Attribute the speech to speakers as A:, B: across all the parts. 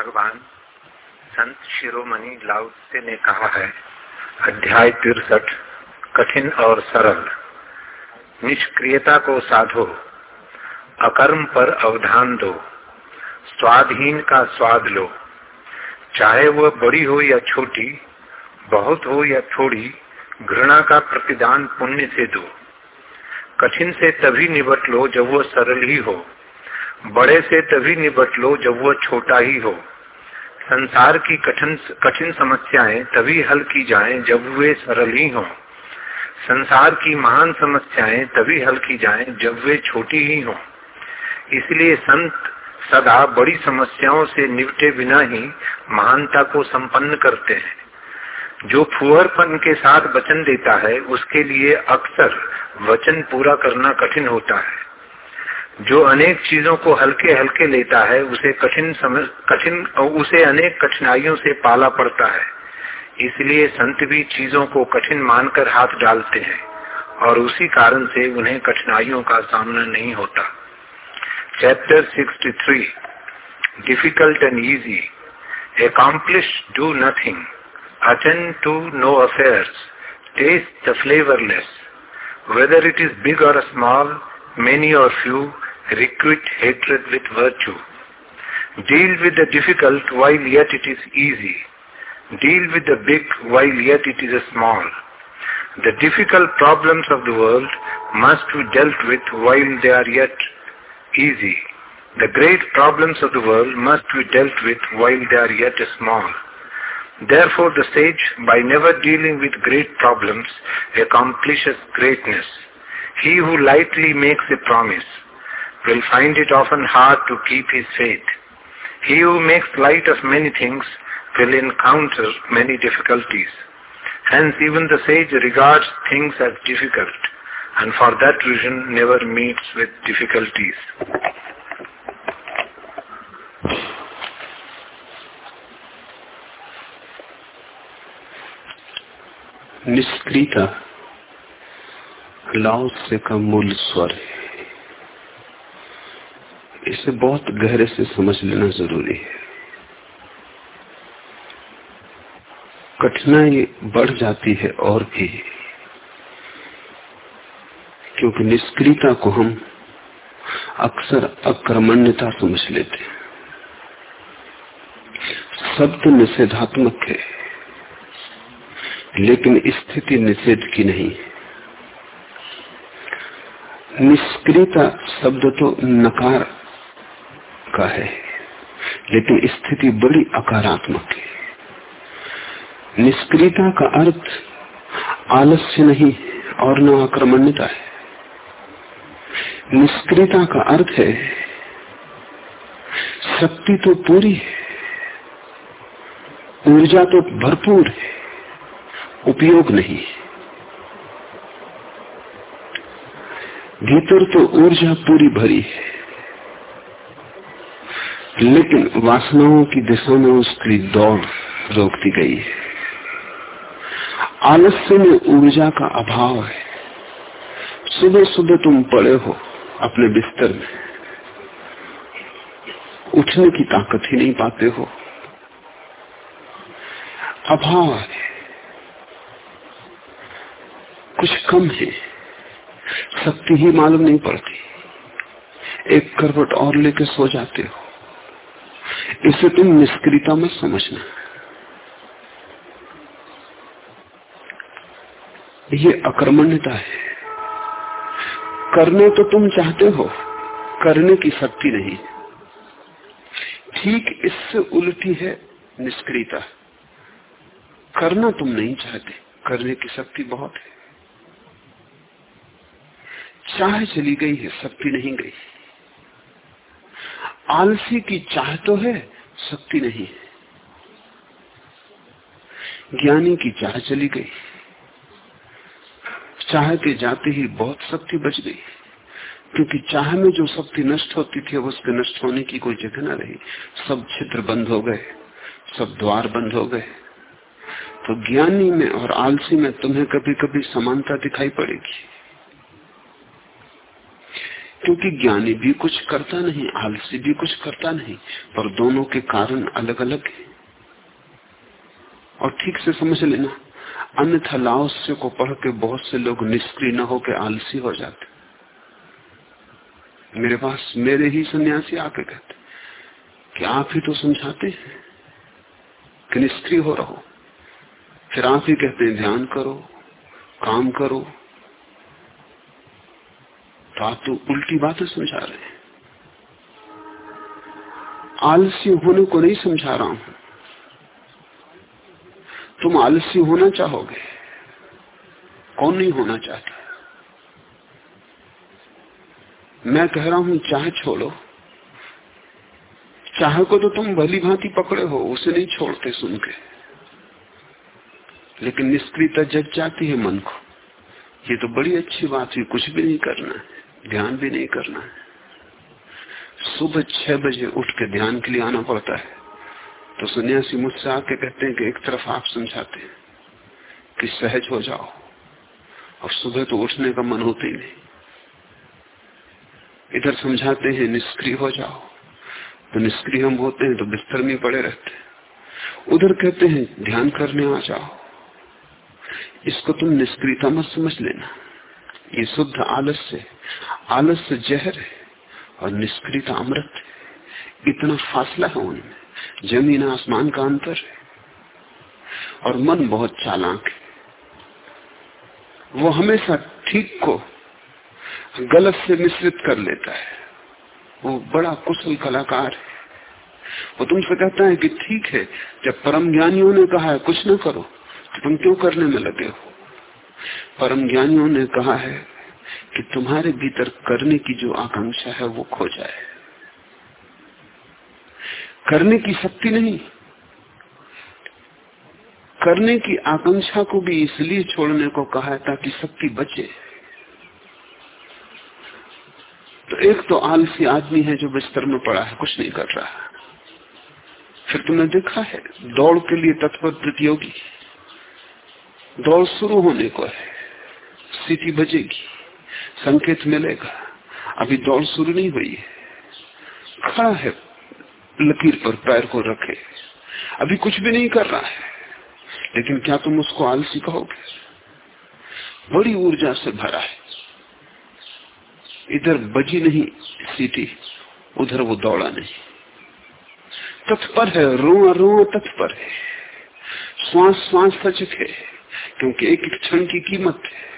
A: भगवान संत शिरोमणि लाउसे ने कहा है, अध्याय तिरसठ, कठिन और सरल। निष्क्रियता को साधो, अकर्म पर अवधान दो, स्वाधीन का स्वाद लो। चाहे वह बड़ी हो या छोटी, बहुत हो या थोड़ी, घृणा का प्रतिदान पुण्य से दो। कठिन से तभी निबट लो जब वो सरल ही हो, बड़े से तभी निबट लो जब वो छोटा ही हो। संसार की कठिन कठिन समस्याएँ तभी हल की जाएँ जब वे सरल ही। हों संसार की महान समस्याएँ तभी हल की जाएँ जब वे छोटी ही हों। इसलिए संत सदा बड़ी समस्याओं से निपटे बिना ही महानता को संपन्न करते हैं। जो फुहरपन के साथ वचन देता है, उसके लिए अक्सर वचन पूरा करना कठिन होता है। जो अनेक चीज़ों को हल्के हल्के लेता है, उसे कठिन समझ कठिन, उसे अनेक कठिनाइयों से पाला पड़ता है। इसलिए संत भी चीज़ों को कठिन मानकर हाथ डालते हैं, और उसी कारण से उन्हें कठिनाइयों का सामना नहीं होता। Chapter 63 difficult and easy accomplish, do nothing, attend to no affairs, taste the flavorless. Whether it is big or small, many or few requite hatred with virtue. Deal with the difficult while yet it is easy. Deal with the big while yet it is small. The difficult problems of the world must be dealt with while they are yet easy. The great problems of the world must be dealt with while they are yet small. Therefore the sage, by never dealing with great problems, accomplishes greatness. He who lightly makes a promise will find it often hard to keep his faith. He who makes light of many things will encounter many difficulties. Hence even the sage regards things as difficult and for that reason never meets with difficulties.
B: निष्क्रियता Lao Tzu का मूल स्वर है इसे बहुत गहरे से समझ लेना ज़रूरी है। कठिनाई बढ़ जाती है और भी, क्योंकि निष्क्रियता को हम अक्सर अक्रमण्यता समझ लेते हैं। शब्द निषेधात्मक है, लेकिन स्थिति निषेध की नहीं है। निष्क्रियता शब्द तो नकार का है। लेकिन स्थिति बड़ी अकारात्मक है। निष्क्रियता का अर्थ आलस्य नहीं और न आक्रमण्यता है। निष्क्रियता का अर्थ है, शक्ति तो पूरी है, ऊर्जा तो भरपूर है, उपयोग नहीं भीतर तो ऊर्जा पूरी भरी है। लेकिन वासनाओं की दिशा में उसकी दौड़ रोक दी गई है। आलस्य में ऊर्जा का अभाव है। सुबह सुबह तुम पड़े हो अपने बिस्तर में। उठने की ताकत ही नहीं पाते हो। अभाव है। कुछ कम है। शक्ति ही मालूम नहीं पड़ती। एक करवट और लेके सो जाते हो। इसे तुम निष्क्रियता में समझना। ये अक्रमण्यता है। करने तो तुम चाहते हो, करने की शक्ति नहीं। ठीक इससे उल्टी है निष्क्रियता। करना तुम नहीं चाहते, करने की शक्ति बहुत है। चाह चली गई है, शक्ति नहीं गई। आलसी की चाह तो है शक्ति नहीं है। ज्ञानी की चाह चली गई। चाह के जाते ही बहुत शक्ति बच गई। क्योंकि चाह में जो शक्ति नष्ट होती थी उसके नष्ट होने की कोई जगह ना रही। सब क्षेत्र बंद हो गए, सब द्वार बंद हो गए। तो ज्ञानी में और आलसी में तुम्हें कभी कभी समानता दिखाई पड़ेगी। क्योंकि ज्ञानी भी कुछ करता नहीं, आलसी भी कुछ करता नहीं, पर दोनों के कारण अलग अलग है। और ठीक से समझ लेना, अन्यथा लाओस्य को पढ़ के बहुत से लोग निष्क्रिय न होकर आलसी हो जाते। मेरे पास मेरे ही सन्यासी आके कहते, कि आप ही तो समझाते हैं कि निष्क्रिय हो रहो। फिर आप ही कहते हैं, ध्यान करो, काम करो तो आप तो उल्टी बातें समझा रहे हैं। आलसी होने को नहीं समझा रहा हूँ। तुम आलसी होना चाहोगे? कौन नहीं होना चाहता? मैं कह रहा हूँ, चाह छोड़ो। चाह को तो तुम भली भांति पकड़े हो, उसे नहीं छोड़ते सुन के। लेकिन निष्क्रियता जग जाती है मन को। ये तो बड़ी अच्छी बात हुई, कुछ भी नहीं करना है। ध्यान भी नहीं करना है। सुबह छह बजे उठ के ध्यान के लिए आना पड़ता है। तो सन्यासी मुझसे आके कहते हैं कि एक तरफ़ आप समझाते हैं कि सहज हो जाओ। और सुबह तो उठने का मन होते ही नहीं। इधर समझाते हैं, निष्क्रिय हो जाओ। तो निष्क्रिय हम होते हैं तो बिस्तर में पड़े रहते हैं। उधर कहते हैं, ध्यान करने आ जाओ। इसको तुम निष्क्रियता मत समझ लेना। ये शुद्ध आलस्य आलस्य जहर है और निष्क्रियता अमृत है। इतना फासला है उनमें। ज़मीन आसमान का अंतर है। और मन बहुत चालाक है। वो हमेशा ठीक को गलत से मिश्रित कर लेता है। वो बड़ा कुशल कलाकार है। वो तुमसे कहता है कि ठीक है, जब परम ज्ञानियों ने कहा है, कुछ ना करो तो तुम क्यों करने में लगे हो? परम ज्ञानियों ने कहा है कि तुम्हारे भीतर करने की जो आकांक्षा है वो खो जाए। करने की शक्ति नहीं। करने की आकांक्षा को भी इसलिए छोड़ने को कहा है ताकि शक्ति बचे। तो एक तो आलसी आदमी है जो बिस्तर में पड़ा है, कुछ नहीं कर रहा। फिर तुमने देखा है, दौड़ के लिए तत्पर प्रतियोगी। दौड़ शुरू होने को है। सीटी बजेगी, संकेत मिलेगा। अभी दौड़ शुरू नहीं हुई है। खड़ा है, लकीर पर पैर को रखे। अभी कुछ भी नहीं कर रहा है। लेकिन क्या तुम उसको आलसी कहोगे? बड़ी ऊर्जा से भरा है। इधर बजी नहीं सीटी, उधर वो दौड़ा नहीं। तत्पर है रो रो तत्पर है। श्वास श्वास सचक है। क्योंकि एक क्षण की कीमत है।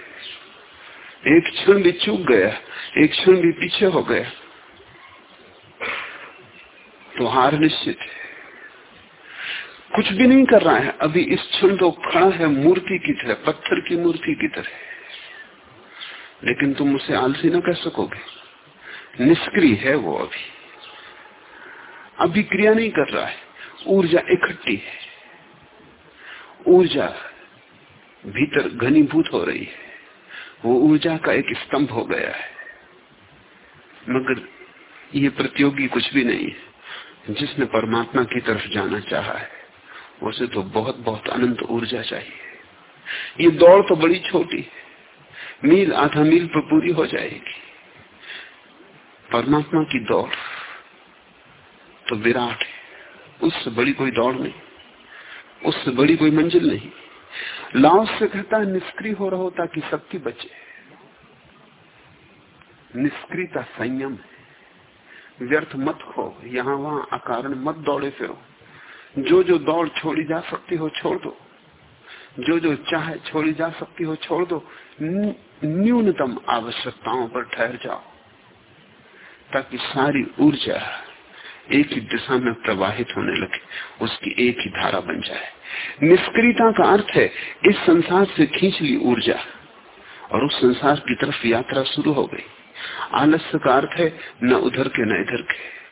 B: एक क्षण भी चूक गया, एक क्षण भी पीछे हो गया। तो हार निश्चित है। कुछ भी नहीं कर रहा है। अभी इस क्षण तो खड़ा है मूर्ति की तरह, पत्थर की मूर्ति की तरह। लेकिन तुम उसे आलसी ना कह सकोगे। निष्क्रिय है वो अभी। अभी क्रिया नहीं कर रहा है। ऊर्जा इकट्ठी है। ऊर्जा भीतर घनीभूत हो रही है। वो ऊर्जा का एक स्तंभ हो गया है। मगर ये प्रतियोगी कुछ भी नहीं है। जिसने परमात्मा की तरफ़ जाना चाहा है, उसे तो बहुत बहुत अनंत ऊर्जा चाहिए। ये दौड़ तो बड़ी छोटी है। मील, आधा मील पर पूरी हो जाएगी। परमात्मा की दौड़ तो विराट है। उससे बड़ी कोई दौड़ नहीं। उससे बड़ी कोई मंजिल नहीं। लाओ से कहता है, निष्क्रिय हो रहा ताकि शक्ति बचे। निष्क्रियता संयम है। व्यर्थ मत खो। यहाँ वहाँ अकारण मत दौड़े फिरो। जो जो दौड़ छोड़ी जा सकती हो छोड़ दो। जो जो चाहे छोड़ी जा सकती हो छोड़ दो। न्यूनतम आवश्यकताओं पर ठहर जाओ। ताकि सारी ऊर्जा एक ही दिशा में प्रवाहित होने लगे। उसकी एक ही धारा बन जाए। निष्क्रियता का अर्थ है, इस संसार से खींच ली ऊर्जा, और उस संसार की तरफ़ यात्रा शुरू हो गई। आलस्य का अर्थ है, न उधर के न इधर के।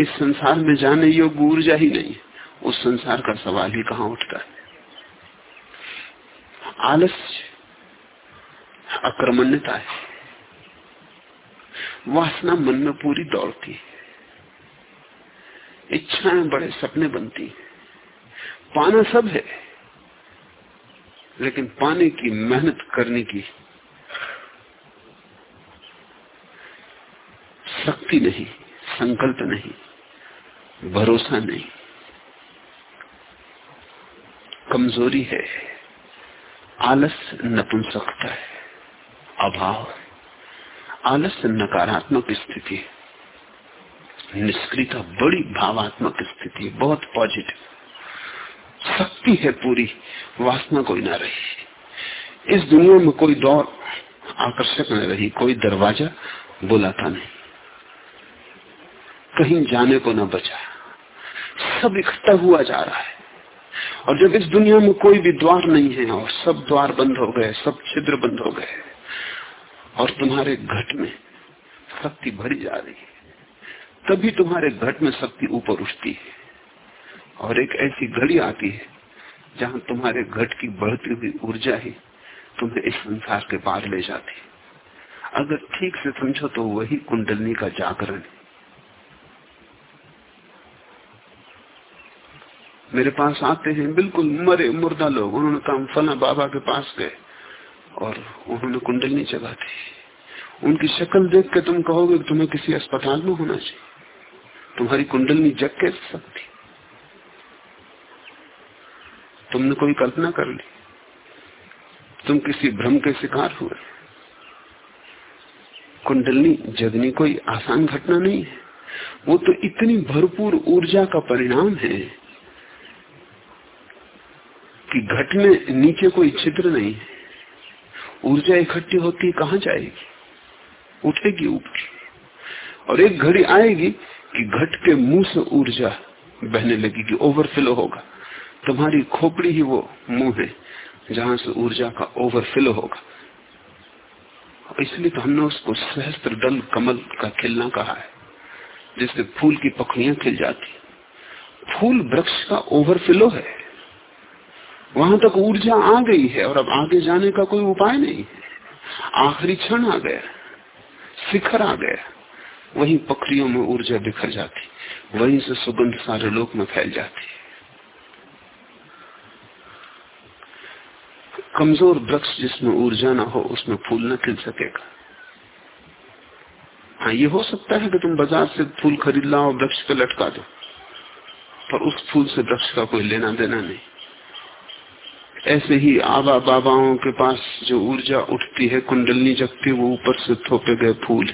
B: इस संसार में जाने योग्य ऊर्जा ही नहीं, उस संसार का सवाल ही कहा उठता है। आलस्य, अक्रमण्यता है। वासना मन में पूरी दौड़ती है। इच्छाएँ बड़े सपने बनती हैं। पाना सब है। लेकिन पाने की मेहनत करने की शक्ति नहीं, संकल्प नहीं, भरोसा नहीं। कमज़ोरी है, आलस नपुंसकता है, अभाव आलस्य नकारात्मक स्थिति निष्क्रियता बड़ी भावात्मक स्थिति बहुत पॉजिटिव शक्ति है पूरी, वासना कोई ना रही। इस दुनिया में कोई दौर आकर्षक न रही, कोई दरवाज़ा बुलाता नहीं। कहीं जाने को न बचा। सब इकट्ठा हुआ जा रहा है। और जब इस दुनिया में कोई भी द्वार नहीं है, और सब द्वार बंद हो गए, सब छिद्र बंद हो गए, और तुम्हारे घट में शक्ति भरी जा रही है, तभी तुम्हारे घट में शक्ति ऊपर उठती है। और एक ऐसी घड़ी आती है जहाँ तुम्हारे घट की बढ़ती हुई ऊर्जा ही तुम्हें इस संसार के पार ले जाती है। अगर ठीक से समझो तो वही कुंडलनी का जागरण है। मेरे पास आते हैं, बिल्कुल मरे मुर्दा लोग। उन्होंने कहा फला बाबा के पास गए और उन्होंने कुंडलनी जगा दी उनकी शक्ल देख के तुम कहोगे तुम्हें किसी अस्पताल में होना चाहिए। तुम्हारी कुंडलनी जग के सकती तुमने कोई कल्पना कर ली? तुम किसी भ्रम के शिकार हुए? कुंडलनी जगनी कोई आसान घटना नहीं है। वो तो इतनी भरपूर ऊर्जा का परिणाम है कि घट में नीचे कोई छिद्र नहीं है। ऊर्जा इकट्ठी होती कहा जाएगी? उठेगी ऊपर। और एक घड़ी आएगी कि घट के मुँह से ऊर्जा बहने लगेगी ओवरफ्लो होगा। तुम्हारी खोपड़ी ही वो मुँह है, जहाँ से ऊर्जा का ओवरफ्लो होगा। इसलिए तो हमने उसको सहस्त्र दल कमल का खिलना कहा है, जिससे फूल की पखड़ियाँ खिल जाती फूल वृक्ष का ओवरफ्लो है। वहाँ तक ऊर्जा आ गई है और अब आगे जाने का कोई उपाय नहीं है। आखिरी क्षण आ गया, शिखर आ गया, वही पखरियों में ऊर्जा बिखर जाती, वहीं से सुगंध सारे लोक में फैल जाती। कमज़ोर वृक्ष जिसमें ऊर्जा ना हो, उसमें फूल न खिल सकेगा। हाँ ये हो सकता है कि तुम बाज़ार से फूल खरीद लाओ, वृक्ष पे लटका दो, पर उस फूल से वृक्ष का कोई लेना देना नहीं। ऐसे ही आबा बाबाओं के पास जो ऊर्जा उठती है, कुंडलनी जगती, वो ऊपर से थोपे गए फूल।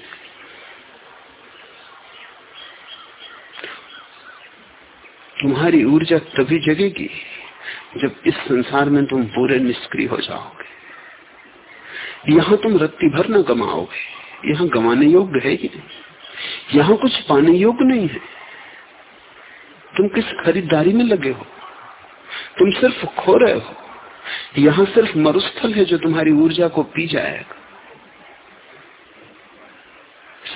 B: तुम्हारी ऊर्जा तभी जगेगी जब इस संसार में तुम पूरे निष्क्रिय हो जाओगे, यहाँ तुम रत्ती भर न गमाओगे। यहाँ गंवाने योग्य है ही नहीं? यहाँ कुछ पाने योग्य नहीं है। तुम किस खरीदारी में लगे हो? तुम सिर्फ़ खो रहे हो। यहाँ सिर्फ़ मरुस्थल है जो तुम्हारी ऊर्जा को पी जाएगा।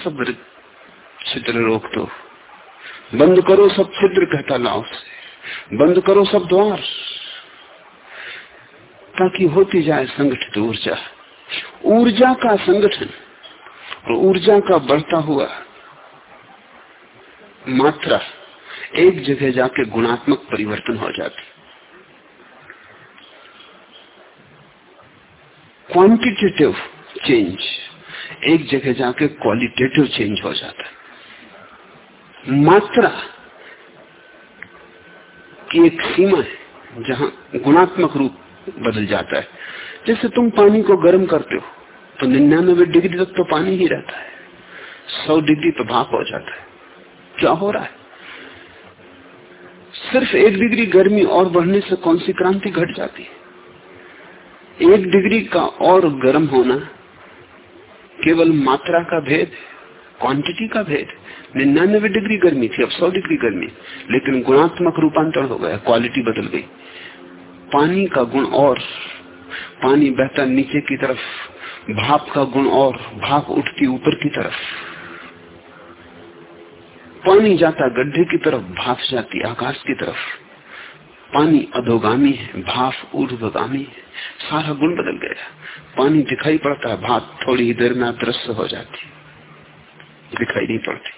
B: सब छिद्र रोक दो। बंद करो सब छिद्र, कहता लाओ से। बंद करो सब द्वार। ताकि होती जाए संगठित ऊर्जा। ऊर्जा का संगठन और ऊर्जा का बढ़ता हुआ मात्रा एक जगह जाके गुणात्मक परिवर्तन हो जाती। क्वांटिटेटिव चेंज एक जगह जाके क्वालिटेटिव चेंज हो जाता। मात्रा की एक सीमा है जहाँ गुणात्मक रूप बदल जाता है। जैसे तुम पानी को गर्म करते हो तो निन्यानबे डिग्री तक तो पानी ही रहता है। सौ डिग्री तो भाप हो जाता है। क्या हो रहा है? सिर्फ़ एक डिग्री गर्मी और बढ़ने से कौन सी क्रांति घट जाती है? एक डिग्री का और गर्म होना केवल मात्रा का भेद क्वांटिटी का भेद निन्यानबे डिग्री गर्मी थी, अब सौ डिग्री गर्मी लेकिन गुणात्मक रूपांतरण हो गया क्वालिटी बदल गई। पानी का गुण और, पानी बहता नीचे की तरफ़, भाप का गुण और, भाप उठती ऊपर की तरफ़। पानी जाता गड्ढे की तरफ़, भाप जाती आकाश की तरफ़। पानी अधोगामी है, भाप ऊर्धगामी है, सारा गुण बदल गया। पानी दिखाई पड़ता है, भाप थोड़ी ही देर में अदृश्य हो जाती दिखाई नहीं पड़ती।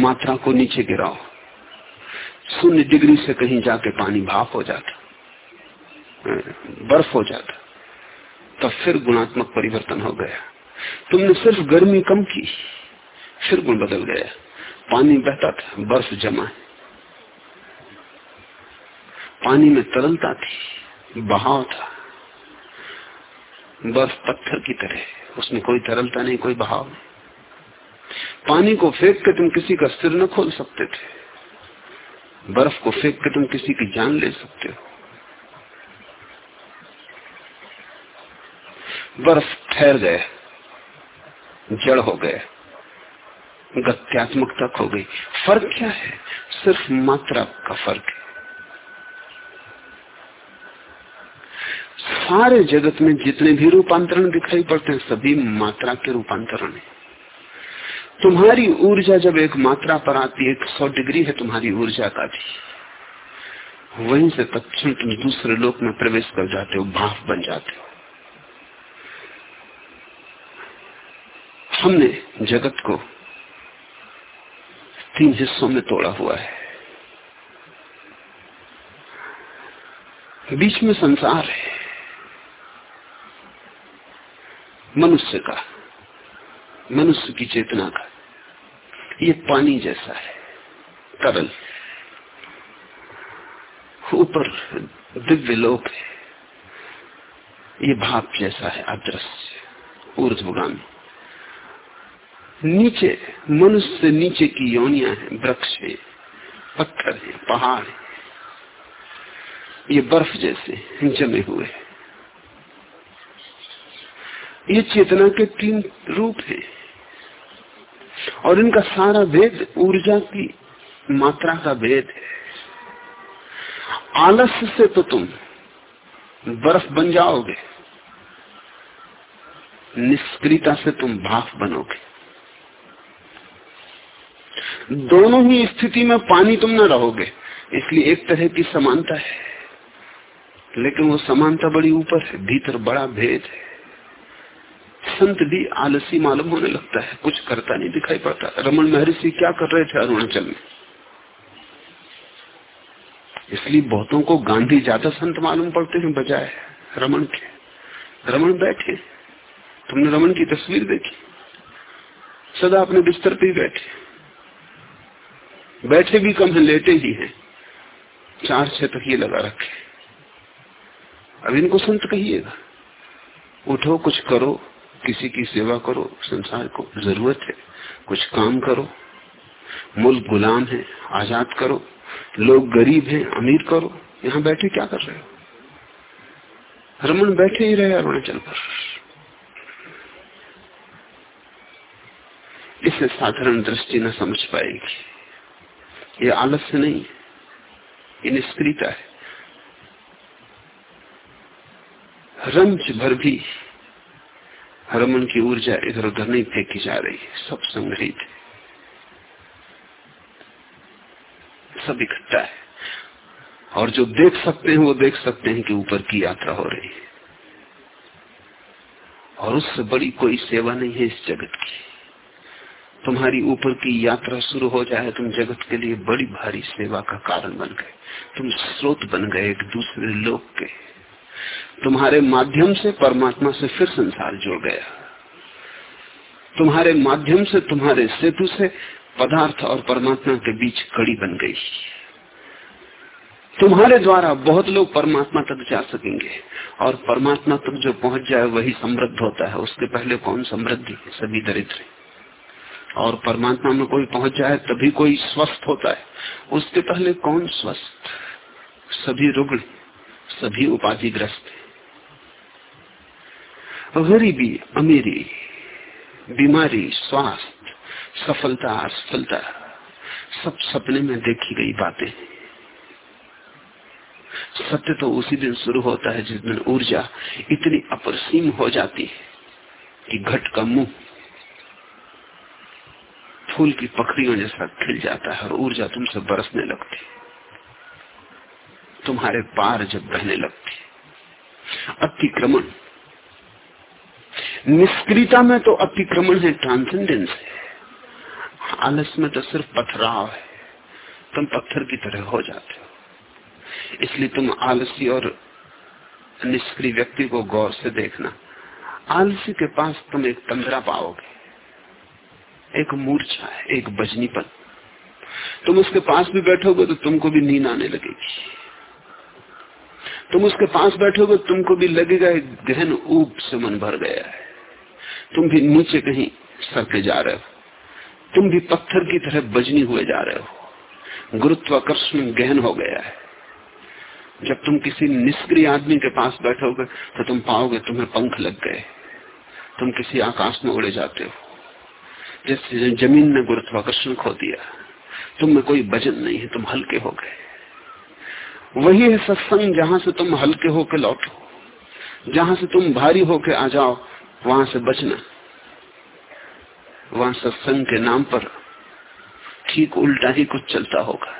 B: मात्रा को नीचे गिराओ। शून्य डिग्री से कहीं जाके पानी भाप हो जाता बर्फ़ हो जाता तब फिर गुणात्मक परिवर्तन हो गया। तुमने सिर्फ़ गर्मी कम की, फिर गुण बदल गया। पानी बहता था, बर्फ़ जमा है। पानी में तरलता थी, बहाव था। बर्फ़ पत्थर की तरह, उसमें कोई तरलता नहीं, कोई बहाव नहीं। पानी को फेंक के तुम किसी का सिर न खोल सकते थे। बर्फ़ को फेंक के तुम किसी की जान ले सकते हो। बर्फ़ ठहर गए, जड़ हो गए गत्यात्मकता खो गई। फ़र्क क्या है? सिर्फ़ मात्रा का फ़र्क है। सारे जगत में जितने भी रूपांतरण दिखाई पड़ते हैं, सभी मात्रा के रूपांतरण है। तुम्हारी ऊर्जा जब एक मात्रा पर आती है एक सौ डिग्री है तुम्हारी ऊर्जा का भी। वहीं से तत्ण तुम दूसरे लोक में प्रवेश कर जाते हो भाव बन जाते हो। हमने जगत को तीन हिस्सों में तोड़ा हुआ है। बीच में संसार है, मनुष्य का। मनुष्य की चेतना का। ये पानी जैसा है। तरल ऊपर दिव्य लोक है। ये भाप जैसा है, अदृश्य ऊर्धगामी नीचे, मनुष्य से नीचे की योनिया है, वृक्ष है, पत्थर है, पहाड़ है। ये बर्फ़ जैसे जमे हुए ये चेतना के तीन रूप हैं। और इनका सारा भेद ऊर्जा की मात्रा का भेद है। आलस्य से तो तुम बर्फ़ बन जाओगे। निष्क्रियता से तुम भाफ बनोगे। दोनों ही स्थिति में पानी तुम न रहोगे। इसलिए एक तरह की समानता है। लेकिन वो समानता बड़ी ऊपर है, भीतर बड़ा भेद है। संत भी आलसी मालूम होने लगता है। कुछ करता नहीं दिखाई पड़ता। रमन महर्षि क्या कर रहे थे अरुणाचल में? इसलिए बहुतों को गांधी ज़्यादा संत मालूम पड़ते हैं बजाय रमन के। रमन बैठे। तुमने रमन की तस्वीर देखी? सदा अपने बिस्तर पे ही बैठे। बैठे भी कम है, लेटे ही हैं। चार छह तक ये लगा रखे। अब इनको संत कहिएगा। उठो, कुछ करो। किसी की सेवा करो, संसार को ज़रूरत है। कुछ काम करो मुल्क गुलाम है, आज़ाद करो, लोग गरीब हैं, अमीर करो, यहाँ बैठे क्या कर रहे हो? रमन बैठे ही रहे अरुणाचल पर। इसे साधारण दृष्टि न समझ पाएगी। ये आलस्य नहीं है, ये निष्क्रियता है। रंच भर भी रमन की ऊर्जा इधर उधर नहीं फेंकी जा रही सब संग्रहित है। सब इकट्ठा है। और जो देख सकते हैं, वो देख सकते हैं कि ऊपर की यात्रा हो रही है। और उससे बड़ी कोई सेवा नहीं है इस जगत की। तुम्हारी ऊपर की यात्रा शुरू हो जाए, तुम जगत के लिए बड़ी भारी सेवा का कारण बन गए। तुम स्रोत बन गए एक दूसरे लोक के। तुम्हारे माध्यम से परमात्मा से फिर संसार जुड़ गया। तुम्हारे माध्यम से, तुम्हारे सेतु से पदार्थ और परमात्मा के बीच कड़ी बन गई। तुम्हारे द्वारा बहुत लोग परमात्मा तक जा सकेंगे और परमात्मा तक जो पहुँच जाए वही समृद्ध होता है। उसके पहले कौन समृद्धि सभी दरिद्र और परमात्मा में कोई पहुँच जाए तभी कोई स्वस्थ होता है। उसके पहले कौन स्वस्थ? सभी रुग्ण सभी उपाधिग्रस्त। गरीबी, अमीरी, बीमारी, स्वास्थ्य, सफलता, असफलता, सब सपने में देखी गई बातें। सत्य तो उसी दिन शुरू होता है जिस दिन ऊर्जा इतनी अपरसीम हो जाती है कि घट का मुँह फूल की पखड़ियों जैसा खिल जाता है और ऊर्जा तुमसे बरसने लगती तुम्हारे पार जब बहने लगती अतिक्रमण। निष्क्रियता में तो अतिक्रमण है ट्रांसेंडेंस है। आलस में तो सिर्फ़ पथराव है। तुम पत्थर की तरह हो जाते हो। इसलिए तुम आलसी और निष्क्रिय व्यक्ति को गौर से देखना। आलसी के पास तुम एक तंद्रा पाओगे। एक मूर्छा है, एक बजनीपन। तुम उसके पास भी बैठोगे तो तुमको भी नींद आने लगेगी। तुम उसके पास बैठोगे, तुमको भी लगेगा एक गहन ऊप से मन भर गया है। तुम भी नीचे कहीं सरके जा रहे हो। तुम भी पत्थर की तरह बजनी हुए जा रहे हो। गुरुत्वाकर्षण गहन हो गया है। जब तुम किसी निष्क्रिय आदमी के पास बैठोगे तो तुम पाओगे तुम्हें पंख लग गए। तुम किसी आकाश में उड़े जाते हो। जैसे ज़मीन ने गुरुत्वाकर्षण खो दिया, तुम में कोई वज़न नहीं है, तुम हल्के हो गए। वही है सत्संग जहाँ से तुम हल्के होके लौटो, जहाँ से तुम भारी होके आ जाओ, वहाँ से बचना। वहाँ सत्संग के नाम पर ठीक उल्टा ही कुछ चलता होगा।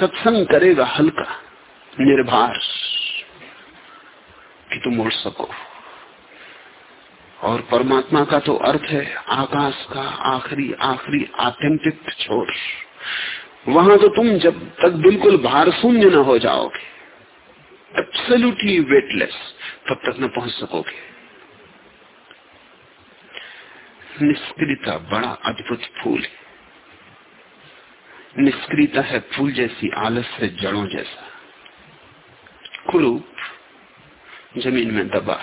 B: सत्संग करेगा हल्का, निर्भार कि तुम उड़ सको। और परमात्मा का तो अर्थ है आकाश का आखिरी आखिरी आत्यंतिक छोर। वहाँ तो तुम जब तक बिल्कुल भार शून्य न हो जाओगे एब्सोल्युटली वेटलेस तब तक न पहुँच सकोगे। निष्क्रियता बड़ा अद्भुत फूल है। निष्क्रियता है फूल जैसी, आलस से जड़ों जैसा। कुरूप, ज़मीन में दबा,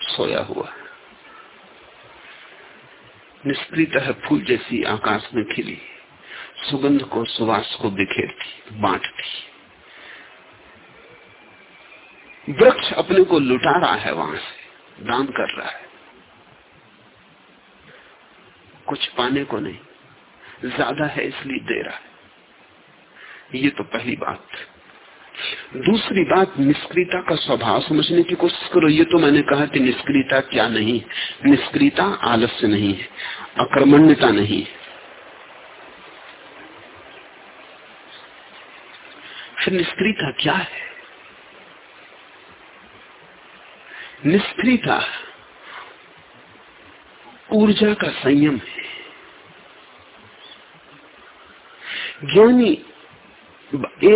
B: सोया हुआ। निष्क्रियता है फूल जैसी, आकाश में खिली। सुगंध को, सुवास को बिखेरती, बांटती। वृक्ष अपने को लुटा रहा है वहाँ से, दान कर रहा है। कुछ पाने को नहीं, ज़्यादा है इसलिए दे रहा है। ये तो पहली बात। दूसरी बात, निष्क्रियता का स्वभाव समझने की कोशिश करो। ये तो मैंने कहा कि निष्क्रियता क्या नहीं निष्क्रियता आलस्य नहीं है, अक्रमण्यता नहीं है। फिर निष्क्रियता क्या है? निष्क्रियता ऊर्जा का संयम है। ज्ञानी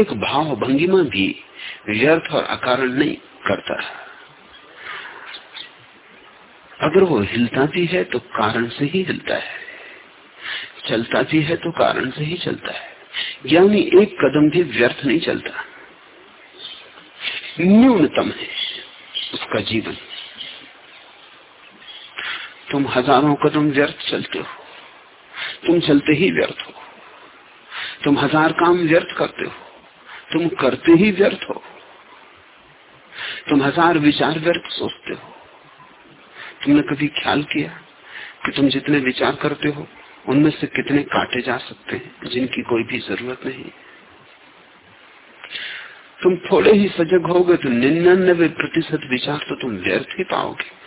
B: एक भाव भंगिमा भी व्यर्थ और अकारण नहीं करता। अगर वो हिलता भी है तो कारण से ही हिलता है। चलता भी है तो कारण से ही चलता है। ज्ञानी एक कदम भी व्यर्थ नहीं चलता। न्यूनतम है उसका जीवन। तुम हज़ारों कदम व्यर्थ चलते हो। तुम चलते ही व्यर्थ हो। तुम हज़ार काम व्यर्थ करते हो। तुम करते ही व्यर्थ हो। तुम हज़ार विचार व्यर्थ सोचते हो। तुमने कभी ख्याल किया कि तुम जितने विचार करते हो उनमें से कितने काटे जा सकते हैं, जिनकी कोई भी ज़रूरत नहीं। तुम थोड़े ही सजग होगे तो निन्यानबे प्रतिशत विचार तो तुम व्यर्थ ही पाओगे।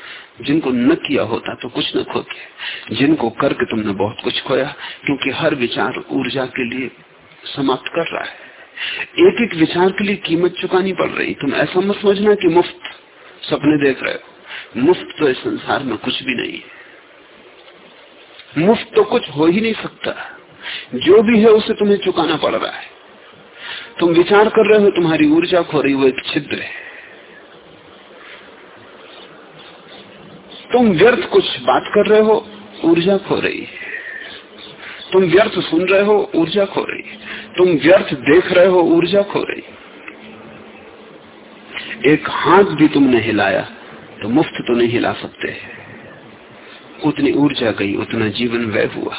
B: जिनको न किया होता तो कुछ न खोते। जिनको करके तुमने बहुत कुछ खोया, क्योंकि हर विचार ऊर्जा के लिए समाप्त कर रहा है। एक एक विचार के लिए कीमत चुकानी पड़ रही। तुम ऐसा मत समझना कि मुफ़्त सपने देख रहे हो। मुफ़्त तो इस संसार में कुछ भी नहीं है। मुफ़्त तो कुछ हो ही नहीं सकता। जो भी है उसे तुम्हें चुकाना पड़ रहा है। तुम विचार कर रहे हो तुम्हारी ऊर्जा खो रही वो एक छिद्र है। तुम व्यर्थ कुछ बात कर रहे हो, ऊर्जा खो रही है। तुम व्यर्थ सुन रहे हो, ऊर्जा खो रही है। तुम व्यर्थ देख रहे हो, ऊर्जा खो रही एक हाथ भी तुमने हिलाया तो मुफ़्त तो नहीं हिला सकते। उतनी ऊर्जा गई, उतना जीवन व्यय हुआ।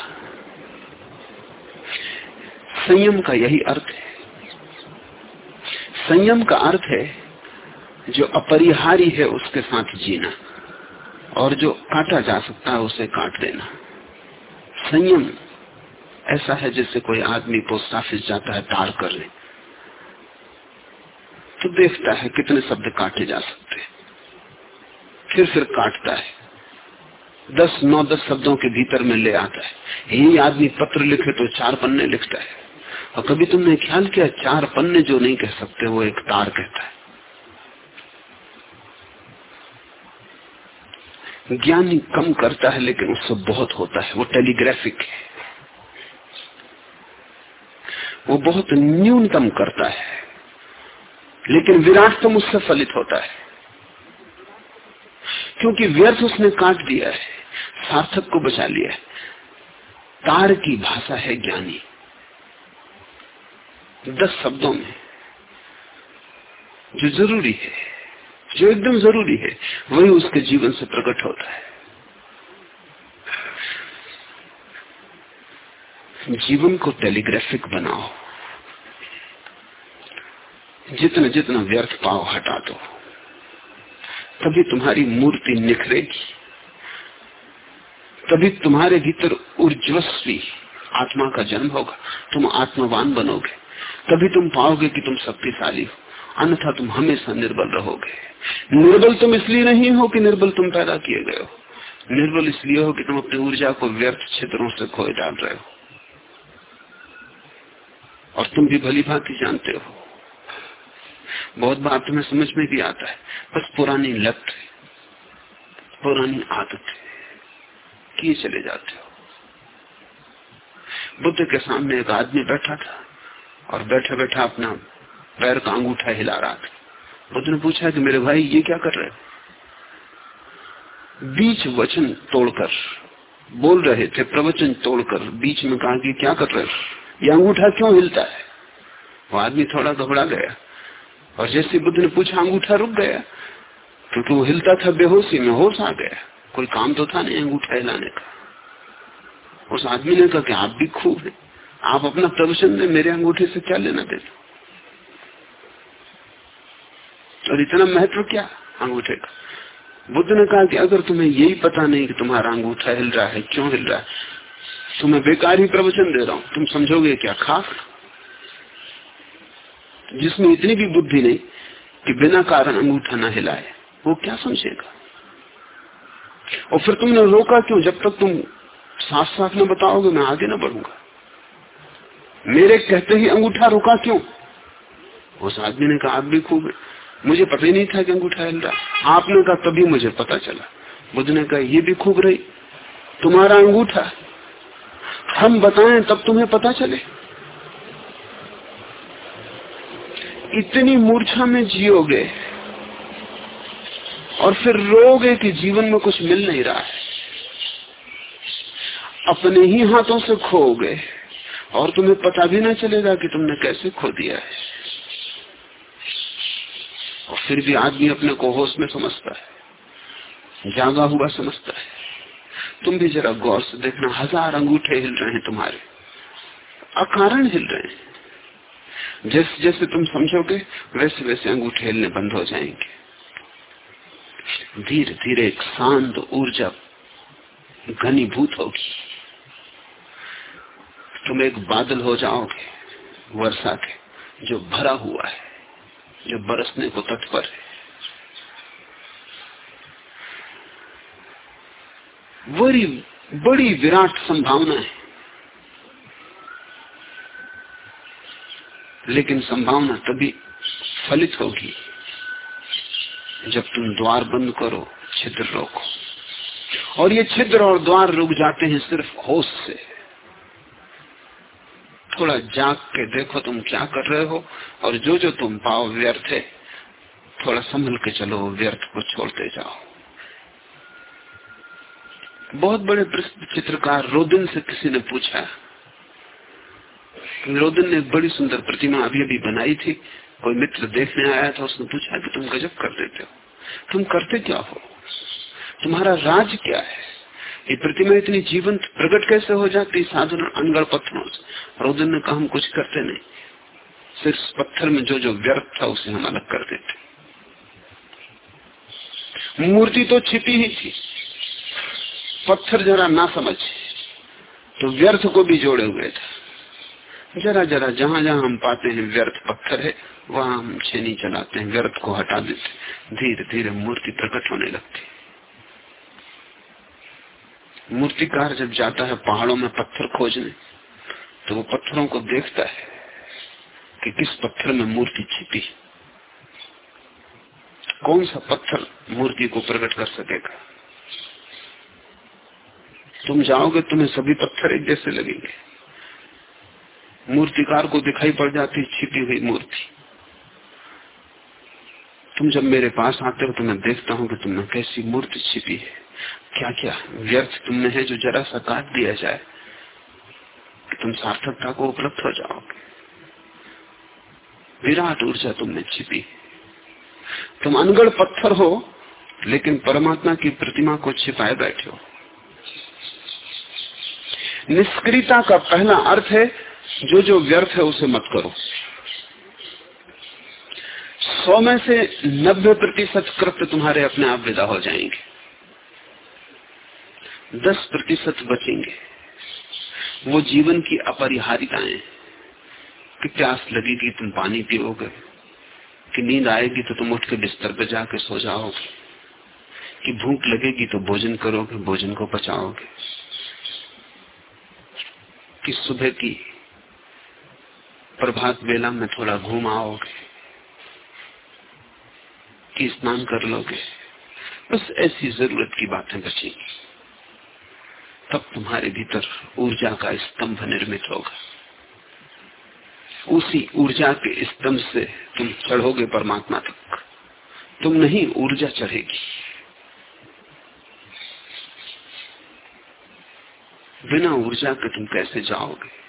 B: संयम का यही अर्थ है। संयम का अर्थ है जो अपरिहारी है उसके साथ जीना और जो काटा जा सकता है उसे काट देना। संयम ऐसा है जैसे कोई आदमी पोस्ट ऑफ़िस जाता है तार करने तो देखता है कितने शब्द काटे जा सकते हैं। फिर फिर काटता है। दस नौ दस शब्दों के भीतर में ले आता है। यही आदमी पत्र लिखे तो चार पन्ने लिखता है। और कभी तुमने ख्याल किया, चार पन्ने जो नहीं कह सकते, वो एक तार कहता है। ज्ञानी कम करता है, लेकिन उससे बहुत होता है। वो टेलीग्राफिक है। वो बहुत न्यूनतम करता है। लेकिन विराट तो मुझसे फलित होता है। क्योंकि व्यर्थ उसने काट दिया है, सार्थक को बचा लिया है। तार की भाषा है ज्ञानी। दस शब्दों में जो ज़रूरी है, जो एकदम ज़रूरी है, वही उसके जीवन से प्रकट होता है। जीवन को टेलीग्राफिक बनाओ। जितना जितना व्यर्थ पाओ, हटा दो। तभी तुम्हारी मूर्ति निखरेगी। तभी तुम्हारे भीतर ऊर्जस्वी आत्मा का जन्म होगा। तुम आत्मवान बनोगे। तभी तुम पाओगे कि तुम शक्तिशाली हो। अन्यथा तुम हमेशा निर्बल रहोगे। निर्बल तुम इसलिए नहीं हो कि निर्बल तुम पैदा किए गए हो। निर्बल इसलिए हो कि तुम अपनी ऊर्जा को व्यर्थ क्षेत्रों से खोए डाल रहे हो। और तुम भी भली भांति जानते हो। बहुत बार तुम्हें समझ में भी आता है। बस पुरानी लत, पुरानी आदत किए चले जाते हो। बुद्ध के सामने एक आदमी बैठा था और बैठा बैठा अपना पैर का अंगूठा हिला रहा था। बुद्ध ने पूछा कि मेरे भाई, ये क्या कर रहे बीच वचन तोड़कर, बोल रहे थे, प्रवचन तोड़कर बीच में कहा कि क्या कर रहे हो? ये अंगूठा क्यों हिलता है? वो आदमी थोड़ा घबरा गया। और जैसे बुद्ध ने पूछा, अंगूठा रुक गया। क्योंकि वो हिलता था बेहोशी में, होश आ गया। कोई काम तो था नहीं अंगूठा हिलाने का। उस आदमी ने कहा कि आप भी खूब है। आप अपना प्रवचन में मेरे अंगूठे से क्या लेना देना? और इतना महत्व क्या अंगूठे का? बुद्ध ने कहा कि अगर तुम्हें यही पता नहीं कि तुम्हारा अंगूठा हिल रहा है, क्यों हिल रहा है तो मैं बेकार ही प्रवचन दे रहा हूँ। तुम समझोगे क्या? खास जिसमें इतनी भी बुद्धि नहीं कि बिना कारण अंगूठा ना हिलाए। वो क्या समझेगा? और फिर तुमने रोका क्यों? जब तक तुम साफ़ साफ़ न बताओगे, मैं आगे ना बढ़ूँगा। मेरे कहते ही अंगूठा रोका क्यों? उस आदमी ने कहा, आप भी खूब मुझे पता ही नहीं था कि अंगूठा हिल रहा। आपने कहा, तभी मुझे पता चला। बुद्ध ने कहा, ये भी खूब रही। तुम्हारा अंगूठा। हम बताएँ, तब तुम्हें पता चले। इतनी मूर्छा में जियोगे और फिर रोगे कि जीवन में कुछ मिल नहीं रहा है। अपने ही हाथों से खोओगे और तुम्हें पता भी ना चलेगा कि तुमने कैसे खो दिया है। और फिर भी आदमी अपने को होश में समझता है, जागा हुआ समझता है। तुम भी जरा गौर से देखना, हज़ार अंगूठे हिल रहे हैं तुम्हारे, अकारण हिल रहे हैं। जैसे जैसे तुम समझोगे, वैसे वैसे अंगूठे हिलने बंद हो जाएँगे। धीरे धीरे एक शांत ऊर्जा घनीभूत होगी। तुम एक बादल हो जाओगे, वर्षा के, जो भरा हुआ है, जो बरसने को तत्पर है। बड़ी बड़ी विराट संभावना है। लेकिन संभावना तभी फलित होगी जब तुम द्वार बंद करो, छिद्र रोको। और ये छिद्र और द्वार रुक जाते हैं सिर्फ़ होश से। थोड़ा जाग के देखो तुम क्या कर रहे हो, और जो जो तुम पाओ व्यर्थ है, थोड़ा संभल के चलो, व्यर्थ को छोड़ते जाओ। बहुत बड़े प्रसिद्ध चित्रकार रोदिन से किसी ने पूछा रोदिन ने बड़ी सुंदर प्रतिमा अभी अभी बनाई थी। कोई मित्र देखने आया था, उसने पूछा कि तुम गजब कर देते हो। तुम करते क्या हो? तुम्हारा राज क्या है? ये प्रतिमा इतनी जीवंत प्रकट कैसे हो जाती साधारण अनगढ़ पत्थरों से? रोदिन ने कहा, हम कुछ करते नहीं। सिर्फ़ पत्थर में जो जो व्यर्थ था, उसे हम अलग कर देते। मूर्ति तो छिपी ही थी। पत्थर जरा ना समझ तो व्यर्थ को भी जोड़े हुए था। जरा जरा जहाँ जहाँ हम पाते हैं व्यर्थ पत्थर है, वहाँ हम छेनी चलाते हैं, व्यर्थ को हटा देते धीरे धीरे मूर्ति प्रकट होने लगती मूर्तिकार जब जाता है पहाड़ों में पत्थर खोजने तो वो पत्थरों को देखता है कि किस पत्थर में मूर्ति छिपी कौन सा पत्थर मूर्ति को प्रकट कर सकेगा? तुम जाओगे, तुम्हें सभी पत्थर एक जैसे लगेंगे। मूर्तिकार को दिखाई पड़ जाती, छिपी हुई मूर्ति। तुम जब मेरे पास आते हो तो मैं देखता हूँ कि तुमने कैसी मूर्ति छिपी है। क्या क्या व्यर्थ तुमने है जो जरा सा काट दिया जाए कि तुम सार्थकता को उपलब्ध हो जाओगे। विराट ऊर्जा तुमने छिपी तुम अनगढ़ पत्थर हो, लेकिन परमात्मा की प्रतिमा को छिपाए बैठे हो। निष्क्रियता का पहला अर्थ है जो जो व्यर्थ है उसे मत करो। सौ में से नब्बे प्रतिशत कृत्य तुम्हारे अपने आप विदा हो जाएँगे। दस प्रतिशत बचेंगे। वो जीवन की अपरिहारिताएँ कि प्यास लगेगी, तुम पानी पियोगे, कि नींद आएगी तो तुम उठ के बिस्तर पर जाके सो जाओगे, कि भूख लगेगी तो भोजन करोगे, भोजन को पचाओगे, कि सुबह की प्रभात वेला में थोड़ा घूम आओगे। कि स्नान कर लोगे। बस ऐसी ज़रूरत की बातें बचेंगी। तब तुम्हारे भीतर ऊर्जा का स्तंभ निर्मित होगा। उसी ऊर्जा के स्तंभ से तुम चढ़ोगे परमात्मा तक। तुम नहीं, ऊर्जा चढ़ेगी। बिना ऊर्जा के तुम कैसे जाओगे?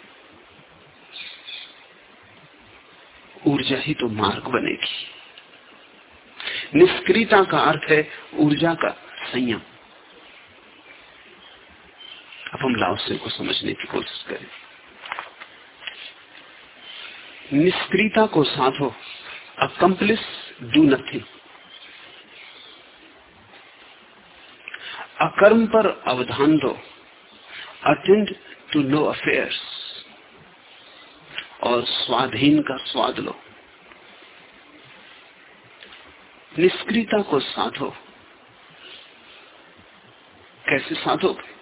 B: ऊर्जा ही तो मार्ग बनेगी। निष्क्रियता का अर्थ है ऊर्जा का संयम। अब हम लाओसे को समझने की कोशिश करें। निष्क्रियता को साधो अकम्पलिस डू नथिंग अकर्म पर अवधान दो अटेंड टू नो अफेयर्स और स्वाधीन का स्वाद लो। निष्क्रियता को साधो। कैसे साधोगे?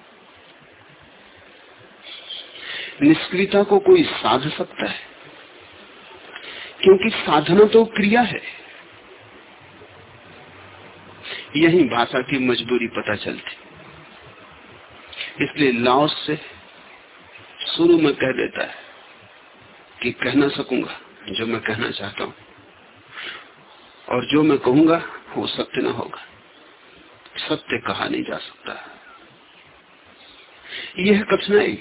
B: निष्क्रियता को कोई साध सकता है? क्योंकि साधना तो क्रिया है। यही भाषा की मजबूरी पता चलती। इसलिए लाओस से शुरू में कह देता है। कि कह ना सकूँगा, जो मैं कहना चाहता हूँ। और जो मैं कहूँगा, वो सत्य ना होगा। सत्य कहा नहीं जा सकता। यह कठिनाई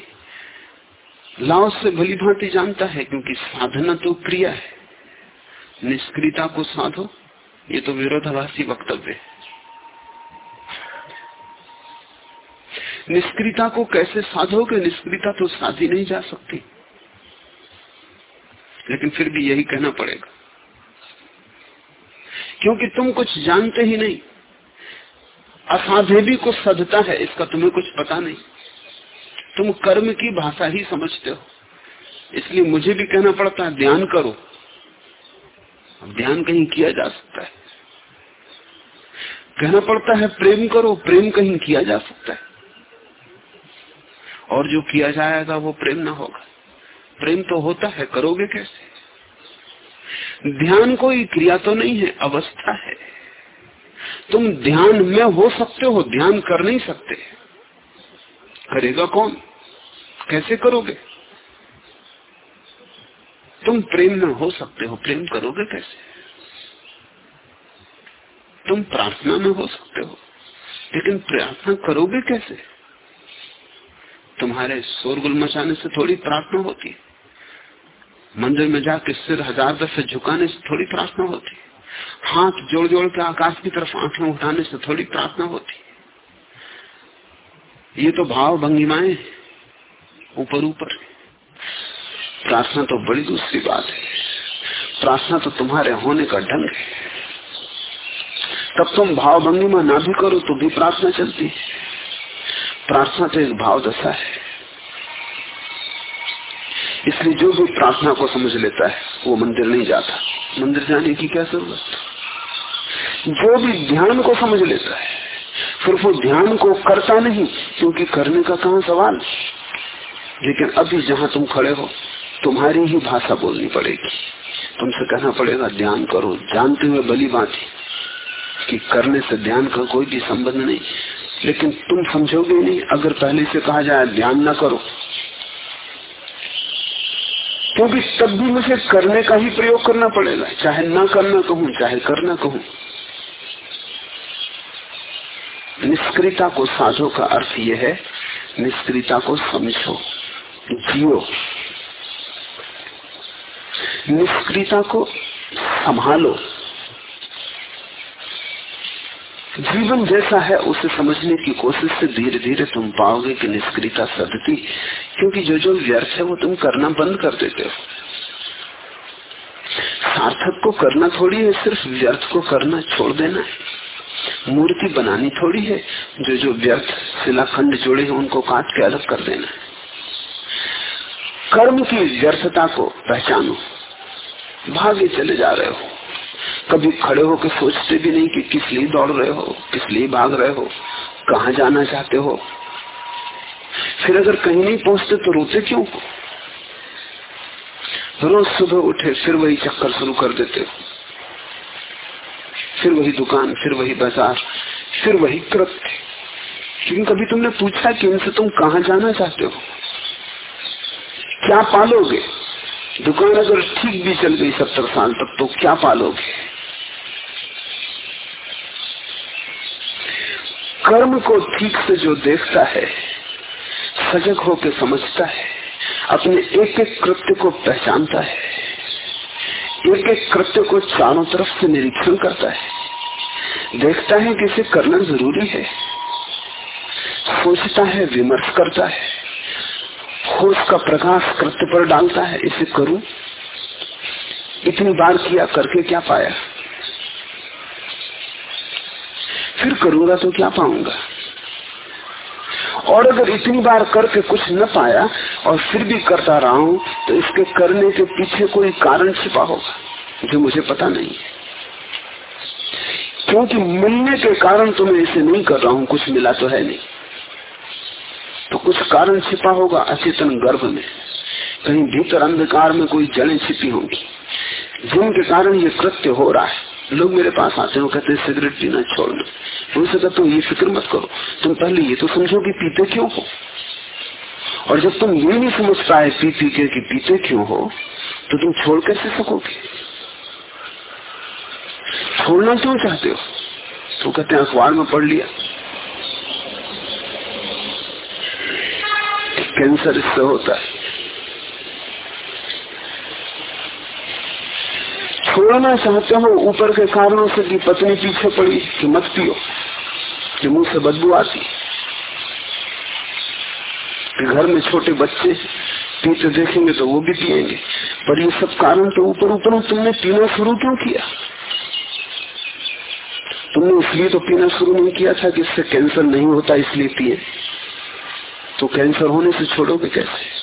B: लाओस से भली भांति जानता है, क्योंकि साधना तो क्रिया है। निष्क्रियता को साधो, ये तो विरोधाभासी वक्तव्य है। निष्क्रियता को कैसे साधोगे? निष्क्रियता तो साधी नहीं जा सकती। लेकिन फिर भी यही कहना पड़ेगा। क्योंकि तुम कुछ जानते ही नहीं। असाधे भी कुछ सदता है, इसका तुम्हें कुछ पता नहीं। तुम कर्म की भाषा ही समझते हो। इसलिए मुझे भी कहना पड़ता है, ध्यान करो। ध्यान कहीं किया जा सकता है। कहना पड़ता है, प्रेम करो, प्रेम कहीं किया जा सकता है। और जो किया जाएगा, वो प्रेम ना होगा। प्रेम तो होता है, करोगे कैसे? ध्यान कोई क्रिया तो नहीं है, अवस्था है। तुम ध्यान में हो सकते हो, ध्यान कर नहीं सकते। करेगा कौन? कैसे करोगे? तुम प्रेम में हो सकते हो, प्रेम करोगे कैसे? तुम प्रार्थना में हो सकते हो, लेकिन प्रार्थना करोगे कैसे? तुम्हारे शोरगुल मचाने से थोड़ी प्रार्थना होती है। मंदिर में जाके सिर हज़ार दफे झुकाने से थोड़ी प्रार्थना होती। हाथ जोड़ जोड़ के आकाश की तरफ़ आँखें उठाने से थोड़ी प्रार्थना होती। ये तो भाव भंगिमाएँ ऊपर ऊपर। प्रार्थना तो बड़ी दूसरी बात है। प्रार्थना तो तुम्हारे होने का ढंग है। तब तुम भाव भंगिमा ना भी करो तो भी प्रार्थना चलती है। प्रार्थना तो एक भाव दशा है। इसलिए जो भी प्रार्थना को समझ लेता है, वो मंदिर नहीं जाता। मंदिर जाने की क्या ज़रूरत? जो भी ध्यान को समझ लेता है फिर वो ध्यान को करता नहीं, क्योंकि करने का कहा सवाल? लेकिन अभी जहाँ तुम खड़े हो, तुम्हारी ही भाषा बोलनी पड़ेगी। तुमसे कहना पड़ेगा, ध्यान करो। जानते हुए बली बात कि करने से ध्यान का कोई भी संबंध नहीं। लेकिन तुम समझोगे नहीं, अगर पहले से कहा जाए, ध्यान ना करो। क्योंकि तब भी मुझे करने का ही प्रयोग करना पड़ेगा। चाहे ना करना कहूँ, चाहे करना कहूँ। निष्क्रियता को साझो का अर्थ यह है, निष्क्रियता को समझो, जियो। निष्क्रियता को संभालो। जीवन जैसा है, उसे समझने की कोशिश से धीरे धीरे तुम पाओगे कि निष्क्रियता सदती। क्योंकि जो जो व्यर्थ है, वो तुम करना बंद कर देते हो। सार्थक को करना थोड़ी है, सिर्फ़ व्यर्थ को करना छोड़ देना है। मूर्ति बनानी थोड़ी है, जो जो व्यर्थ शिलाखंड जोड़े हैं, उनको काट के अलग कर देना है। कर्म की व्यर्थता को पहचानो। भागे चले जा रहे हो। कभी खड़े होकर सोचते भी नहीं कि किस लिए दौड़ रहे हो, किस लिए भाग रहे हो, कहा जाना चाहते हो। फिर अगर कहीं नहीं पहुँचते तो रोते क्यों रोज सुबह उठे, फिर वही चक्कर शुरू कर देते। हो फिर वही दुकान, फिर वही बाज़ार, फिर वही कृत्य। क्योंकि कभी तुमने पूछा कि इनसे तुम कहा जाना चाहते हो? क्या पालोगे? दुकान अगर ठीक भी चल गई सत्तर साल तक तो क्या पालोगे? कर्म को ठीक से जो देखता है, सजग होकर समझता है, अपने एक एक कृत्य को पहचानता है एक एक कृत्य को चारों तरफ़ से निरीक्षण करता है, देखता है कि इसे करना ज़रूरी है, सोचता है, विमर्श करता है, होश का प्रकाश कृत्य पर डालता है, इसे करूँ? इतनी बार किया, करके क्या पाया? फिर करूँगा तो क्या पाऊँगा? और अगर इतनी बार करके कुछ न पाया और फिर भी करता रहा हूँ तो इसके करने के पीछे कोई कारण छिपा होगा, जो मुझे पता नहीं है। क्योंकि मिलने के कारण तो मैं इसे नहीं कर रहा हूँ, कुछ मिला तो है नहीं। तो कुछ कारण छिपा होगा अचेतन गर्भ में। कहीं भीतर अंधकार में कोई जड़ें छिपी होंगी, जिनके कारण ये कृत्य हो रहा है। लोग मेरे पास आते हैं कहते हैं, सिगरेट पीना छोड़ना उनसे कहते हो, ये फ़िक्र मत करो। तुम पहले ये तो समझो कि पीते क्यों हो। और जब तुम ये नहीं समझ पाए पी पी के कि पीते क्यों हो तो तुम छोड़ कैसे सकोगे? छोड़ना क्यों चाहते हो? तो कहते हैं, अखबार में पढ़ लिया। कैंसर इससे होता है। छोड़ना चाहते हो, ऊपर के कारणों से कि पत्नी पीछे पड़ी, कि मत पियो, कि मुँह से बदबू आती कि घर में छोटे बच्चे पीते देखेंगे तो वो भी पिएँगे पर ये सब कारण तो ऊपर ऊपर तुमने पीना शुरू क्यों किया? तुमने इसलिए तो पीना शुरू नहीं किया था कि इससे कैंसर नहीं होता, इसलिए पिए। तो कैंसर होने से छोड़ोगे कैसे?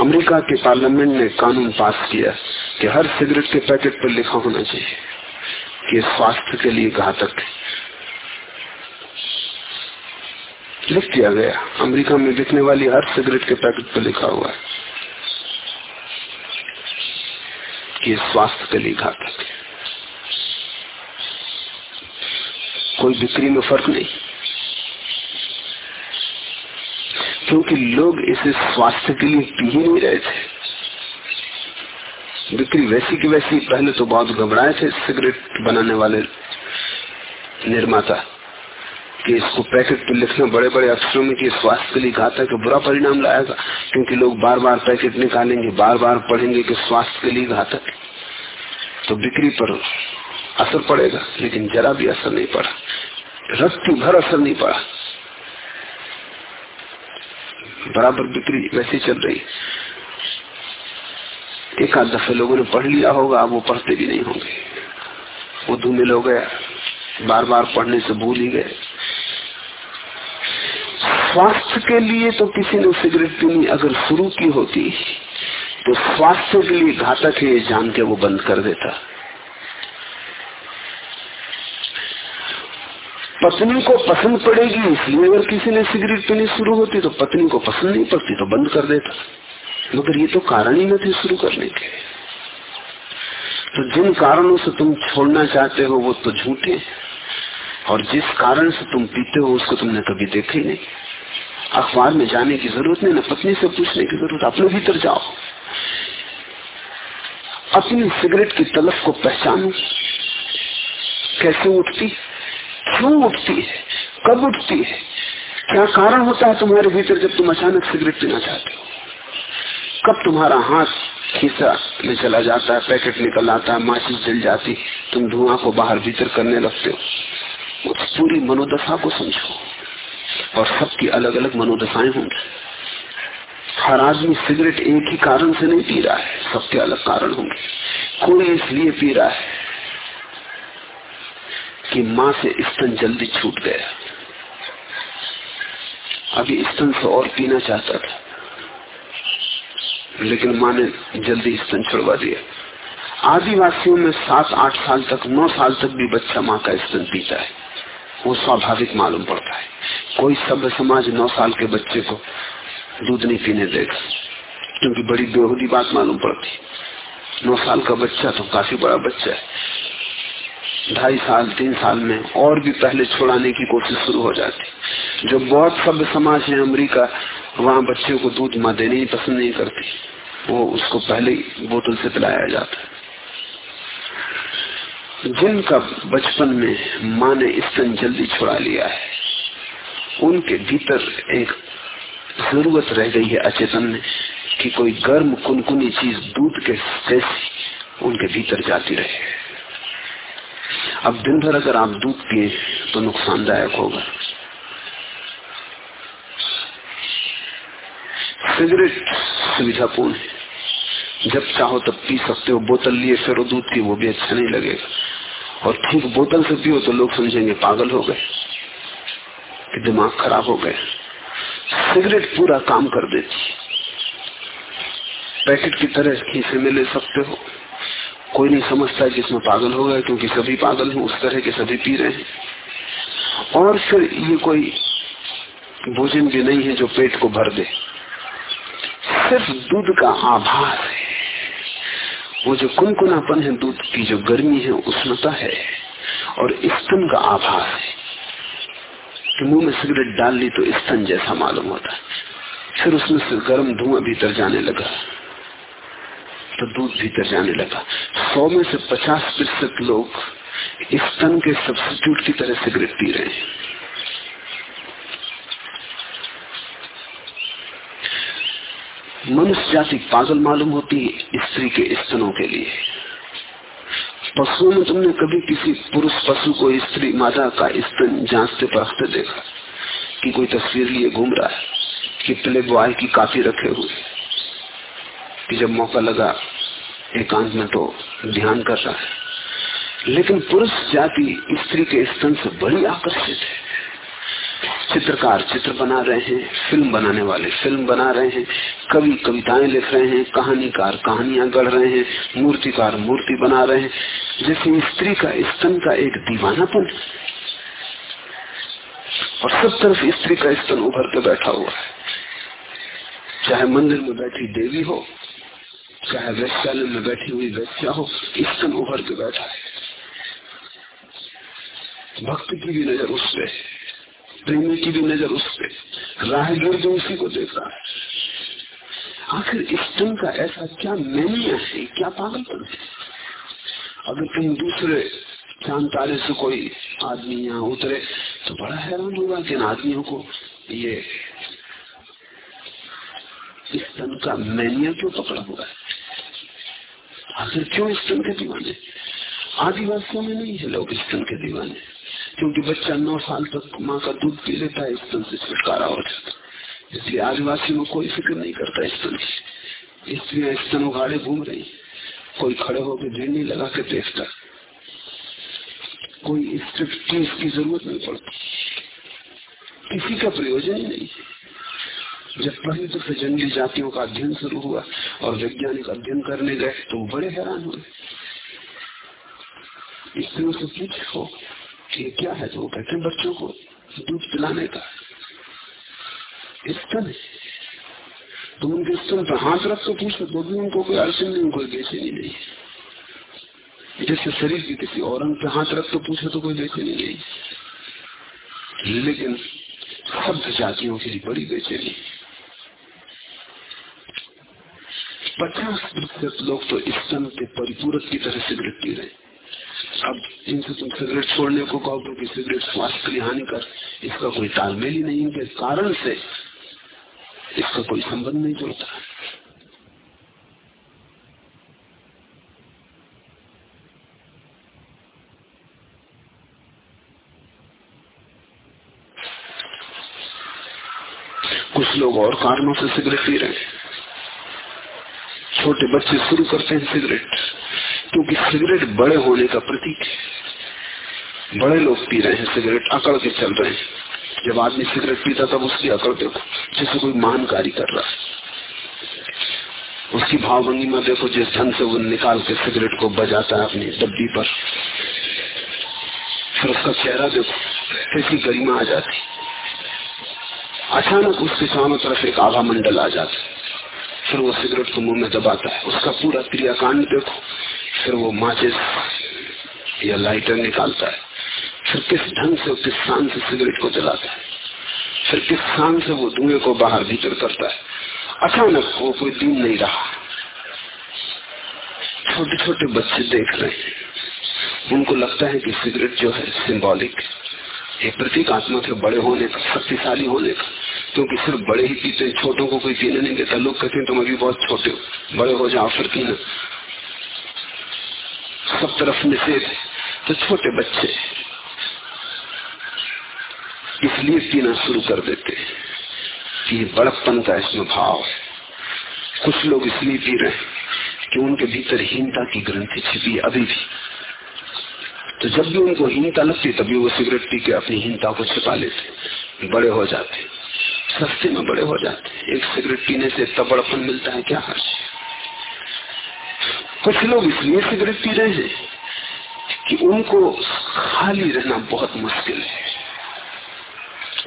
B: अमेरिका के पार्लियामेंट ने कानून पास किया कि हर सिगरेट के पैकेट पर लिखा होना चाहिए कि स्वास्थ्य के लिए घातक है। लिख दिया गया। अमेरिका में बिकने वाली हर सिगरेट के पैकेट पर लिखा हुआ है कि स्वास्थ्य के लिए घातक है। कोई बिक्री में फ़र्क नहीं। क्योंकि लोग इसे स्वास्थ्य के लिए पी ही नहीं रहे थे। बिक्री वैसी की वैसी पहले तो बहुत घबराए थे सिगरेट बनाने वाले निर्माता कि इसको पैकेट पे लिखना बड़े बड़े अक्षरों में कि स्वास्थ्य के लिए घातक बुरा परिणाम लाएगा क्योंकि लोग बार बार पैकेट निकालेंगे बार बार पढ़ेंगे कि स्वास्थ्य के लिए घातक तो बिक्री पर असर पड़ेगा, लेकिन जरा भी असर नहीं पड़ा। रत्ती भर असर नहीं पड़ा। बराबर बिक्री वैसे चल रही। एक आध दफे लोगों ने पढ़ लिया होगा, अब वो पढ़ते भी नहीं होंगे। वो धूमिल हो गया बार बार पढ़ने से भूल ही गए। स्वास्थ्य के लिए तो किसी ने सिगरेट पीनी, अगर शुरू की होती तो स्वास्थ्य के लिए घातक है जान के वो बंद कर देता। पत्नी को पसंद पड़ेगी, इसलिए अगर किसी ने सिगरेट पीनी शुरू होती तो पत्नी को पसंद नहीं पड़ती तो बंद कर देता। मगर ये तो कारण ही न थे शुरू करने के तो जिन कारणों से तुम छोड़ना चाहते हो, वो तो झूठे और जिस कारण से तुम पीते हो, उसको तुमने कभी देखा ही नहीं। अखबार में जाने की ज़रूरत नहीं, ना पत्नी से पूछने की ज़रूरत, अपने भीतर जाओ। अपनी सिगरेट की तलफ को पहचानो। कैसे उठती? क्यों उठती है? कब उठती है? क्या कारण होता है तुम्हारे भीतर जब तुम अचानक सिगरेट पीना चाहते हो? कब तुम्हारा हाथ खीसा में चला जाता है, पैकेट निकल आता है, माचिस जल जाती तुम धुआँ को बाहर भीतर करने लगते हो? उस पूरी मनोदशा को समझो। और सबकी अलग अलग मनोदशाएँ होंगी। हर आदमी सिगरेट एक ही कारण से नहीं पी रहा है, सबके अलग कारण होंगे। कोई इसलिए पी रहा है कि माँ से स्तन जल्दी छूट गया। अभी स्तन से और पीना चाहता था, लेकिन माँ ने जल्दी स्तन छुड़वा दिया। आदिवासियों में सात, आठ साल तक, नौ साल तक भी बच्चा माँ का स्तन पीता है। वो स्वाभाविक मालूम पड़ता है। कोई सभ्य समाज नौ साल के बच्चे को दूध नहीं पीने देगा, क्योंकि बड़ी बेहूदी बात मालूम पड़ती। नौ साल का बच्चा तो काफ़ी बड़ा बच्चा है। ढाई साल, तीन साल में और भी पहले छुड़ाने की कोशिश शुरू हो जाती। जो बहुत सभ्य समाज है अमेरिका, वहाँ बच्चे को दूध माँ देने ही पसंद नहीं करती। वो उसको पहले बोतल से पिलाया जाता जिनका बचपन में माँ ने स्तन जल्दी छुड़ा लिया है, उनके भीतर एक ज़रूरत रह गई है अचेतन में कि कोई गर्म कुनकुनी चीज़ दूध के जैसी उनके भीतर जाती रहे। अब दिन भर अगर आप दूध पिए तो नुकसानदायक होगा। सिगरेट सुविधापूर्ण है। जब चाहो तब पी सकते हो, बोतल लिए फिर दूध की, वो भी अच्छा नहीं लगेगा। और ठीक बोतल से पियो तो लोग समझेंगे पागल हो गए, कि दिमाग खराब हो गया। सिगरेट पूरा काम कर देती पैकेट की तरह खीसे में ले सकते हो। कोई नहीं समझता कि इसमें पागल हो गया क्योंकि सभी पागल हैं, उस तरह के सभी पी रहे हैं। और फिर ये कोई भोजन भी नहीं है जो पेट को भर दे। सिर्फ़ दूध का आभार है। वो जो कुनकुनापन है, दूध की जो गर्मी है, उष्णता है, और स्तन का आभार है। कि मुँह में सिगरेट डाल ली तो स्तन जैसा मालूम होता है। फिर उसमें से गर्म धुआँ भीतर जाने लगा। तो दूध भीतर जाने लगा। सौ में से पचास प्रतिशत लोग स्तन के सब्सिट्यूट की तरह सिगरेट पी रहे हैं। मनुष्य जाति पागल मालूम होती है स्त्री के स्तनों के लिए। पशुओं में तुमने कभी किसी पुरुष पशु को स्त्री माता का स्तन जांचते परखते देखा कि कोई तस्वीर लिए घूम रहा है कि प्ले बॉय की काफ़ी रखे हुए। कि जब मौका लगा, एकांत में तो ध्यान कर रहा है। लेकिन पुरुष जाति, स्त्री के स्तन से बड़ी आकर्षित है। चित्रकार चित्र बना रहे हैं, फ़िल्म बनाने वाले फ़िल्म बना रहे हैं, कवि कविताएँ लिख रहे हैं, कहानीकार कहानियाँ गढ़ रहे हैं, मूर्तिकार मूर्ति बना रहे हैं। जैसे स्त्री का स्तन का एक दीवानापन और सब तरफ़ स्त्री का स्तन उभर के बैठा हुआ है। चाहे मंदिर में बैठी देवी हो चाहे वैश्यालय में बैठी हुई वैश्या हो स्तन उभर के बैठा है। भक्ति की भी नज़र उस पर प्रेमी की भी नज़र उस पर राहगीर जो उसी को देख रहा है। आखिर स्तन का ऐसा क्या मैनिया है, क्या पागलपन है? अगर कहीं दूसरे चाँद तारे से कोई आदमी यहाँ उतरे तो बड़ा हैरान होगा कि इन आदमियों को ये स्तन का मैनिया क्यों पकड़ा हुआ है? आखिर क्यों स्तन के दीवाने? आदिवासियों में नहीं है लोग स्तन के दीवाने। क्योंकि बच्चा नौ साल तक माँ का दूध पी लेता है स्तन से छुटकारा हो जाता इसलिए आदिवासी में कोई फ़िक्र नहीं करता स्तन की इसलिए स्तन उगाड़े घूम रही कोई खड़े होकर नहीं लगा के देखता कोई स्ट्रिक्टनेस की ज़रूरत नहीं पड़ती। किसी का प्रयोजन ही नहीं जब पहली दफे जंगली जातियों का अध्ययन शुरू हुआ और वैज्ञानिक अध्ययन करने गए तो बड़े हैरान हुए। स्त्रियों से पूछो कि क्या है? तो वो कहते हैं, बच्चों को दूध पिलाने का स्तन तुम उनके स्तन पर हाथ रख के पूछो तो भी उनको कोई अड़चन नहीं, कोई बेचैनी नहीं। है जैसे शरीर की किसी और अंग पे हाथ रख के पूछो तो कोई बेचैनी नहीं। लेकिन सब जातियों के लिए बड़ी बेचैनी। पचास प्रतिशत लोग तो इस सन के परिपूरक की तरह सिगरेट पी रहे अब इनसे तुम सिगरेट छोड़ने को कहो क्योंकि सिगरेट स्वास्थ्य के लिए हानिकर, इसका कोई तालमेल ही नहीं इनके कारण से इसका कोई संबंध नहीं जुड़ता। कुछ लोग और कारणों से सिगरेट पी रहे हैं। छोटे बच्चे शुरू करते हैं सिगरेट, क्योंकि सिगरेट बड़े होने का प्रतीक है। बड़े लोग पी रहे हैं सिगरेट अकड़ के चल रहे हैं। जब आदमी सिगरेट पीता तब उसकी अकड़ देखो, जैसे कोई महान कार्य कर रहा है। उसकी भावभंगी में देखो, जिस ढंग से वो निकाल के सिगरेट को बजाता है अपनी डब्बी पर, फिर उसका चेहरा देखो, कैसी गरिमा आ जाती। अचानक उसके चारों तरफ़ एक आभा मंडल आ जाता फिर वो सिगरेट को मुँह में दबाता है। उसका पूरा क्रियाकांड देखो, फिर वो माचिस या लाइटर निकालता है। फिर किस ढंग से, किस शान से सिगरेट को जलाता है। फिर किस शान से वो धुएँ को बाहर भीतर करता है। अचानक वो कोई दिन नहीं रहा। छोटे छोटे बच्चे देख रहे हैं। उनको लगता है कि सिगरेट जो है सिंबॉलिक एक प्रतीक आत्मा के बड़े होने का, शक्तिशाली होने का। क्योंकि सिर्फ़ बड़े ही पीते छोटों को कोई पीने नहीं देता। लोग कहते हैं, तुम अभी बहुत छोटे हो, बड़े हो जाओ, फिर पीना। सब तरफ़ निषेध तो छोटे बच्चे इसलिए पीना शुरू कर देते कि बड़प्पन का इसमें भाव है। कुछ लोग इसलिए पी रहे कि उनके भीतर हीनता की ग्रंथि छिपी अभी भी। तो जब भी उनको हीनता लगती, तभी वो सिगरेट पी के अपनी हीनता को छिपा लेते, बड़े हो जाते। सस्ते में बड़े हो जाते हैं। एक सिगरेट पीने से इतना मिलता है, क्या हर्ष। कुछ लोग इसलिए सिगरेट पी रहे हैं कि उनको खाली रहना बहुत मुश्किल है।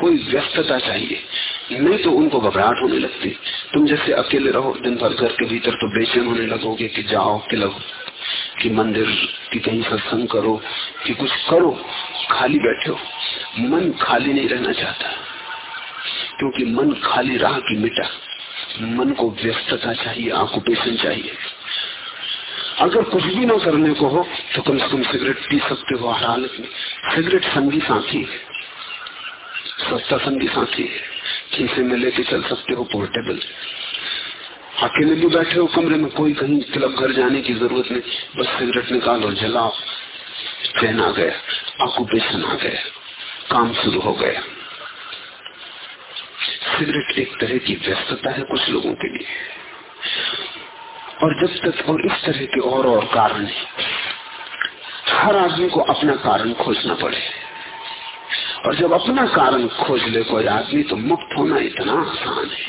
B: कोई व्यस्तता चाहिए। नहीं तो उनको घबराहट होने लगती। तुम जैसे अकेले रहो, दिन भर घर के भीतर तो बेचैन होने लगोगे कि जाओ, कि लगो कि मंदिर, कि कहीं सत्संग करो, कि कुछ करो, खाली बैठे मन खाली नहीं रहना चाहता। क्योंकि मन खाली राह की मिटा। मन को व्यस्तता चाहिए ऑक्यूपेशन चाहिए। अगर कुछ भी ना करने को हो तो कम से कम सिगरेट पी सकते हो हर हालत में सिगरेट संगी साथी है। सस्ता संगी साथी है। खीसे में लेके चल सकते हो पोर्टेबल अकेले भी बैठे हो कमरे में, कोई कहीं क्लब घर जाने की ज़रूरत नहीं। बस सिगरेट निकालो, जलाओ। चैन आ गया। ऑक्यूपेशन आ गया। काम शुरू हो गया। सिगरेट एक तरह की व्यस्तता है कुछ लोगों के लिए। और जब तक और इस तरह के और और कारण है, हर आदमी को अपना कारण खोजना पड़े। और जब अपना कारण खोज ले कोई आदमी तो मुक्त होना इतना आसान है,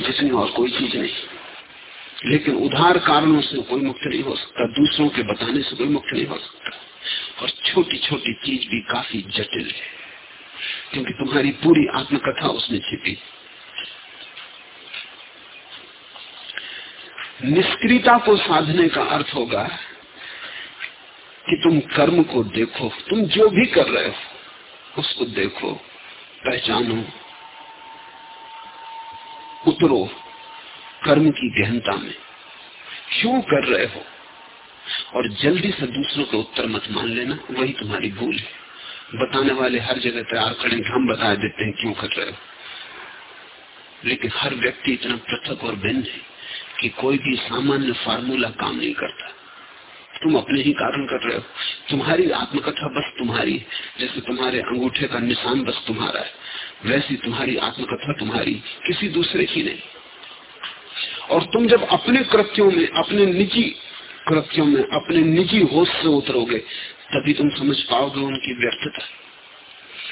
B: जितनी और कोई चीज़ नहीं। लेकिन उधार कारणों से कोई मुक्त नहीं हो सकता, दूसरों के बताने से कोई मुक्त नहीं हो सकता। और छोटी छोटी चीज़ भी काफ़ी जटिल है। क्योंकि तुम्हारी पूरी आत्मकथा उसमें छिपी। निष्क्रियता को साधने का अर्थ होगा कि तुम कर्म को देखो, तुम जो भी कर रहे हो, उसको देखो, पहचानो, उतरो कर्म की गहनता में। क्यों कर रहे हो? और जल्दी से दूसरों के उत्तर मत मान लेना, वही तुम्हारी भूल है। बताने वाले हर जगह तैयार खड़े हम बता देते हैं क्यों कर रहे हो। लेकिन हर व्यक्ति इतना पृथक और भिन्न है कि कोई भी सामान्य फार्मूला काम नहीं करता। तुम अपने ही कारण कर रहे हो। तुम्हारी आत्मकथा बस तुम्हारी जैसे तुम्हारे अंगूठे का निशान बस तुम्हारा है। वैसी तुम्हारी आत्मकथा तुम्हारी किसी दूसरे की नहीं। और तुम जब अपने कृत्यों में, अपने निजी कृत्यों में, अपने निजी होश से उतरोगे तभी तुम समझ पाओगे उनकी व्यर्थता।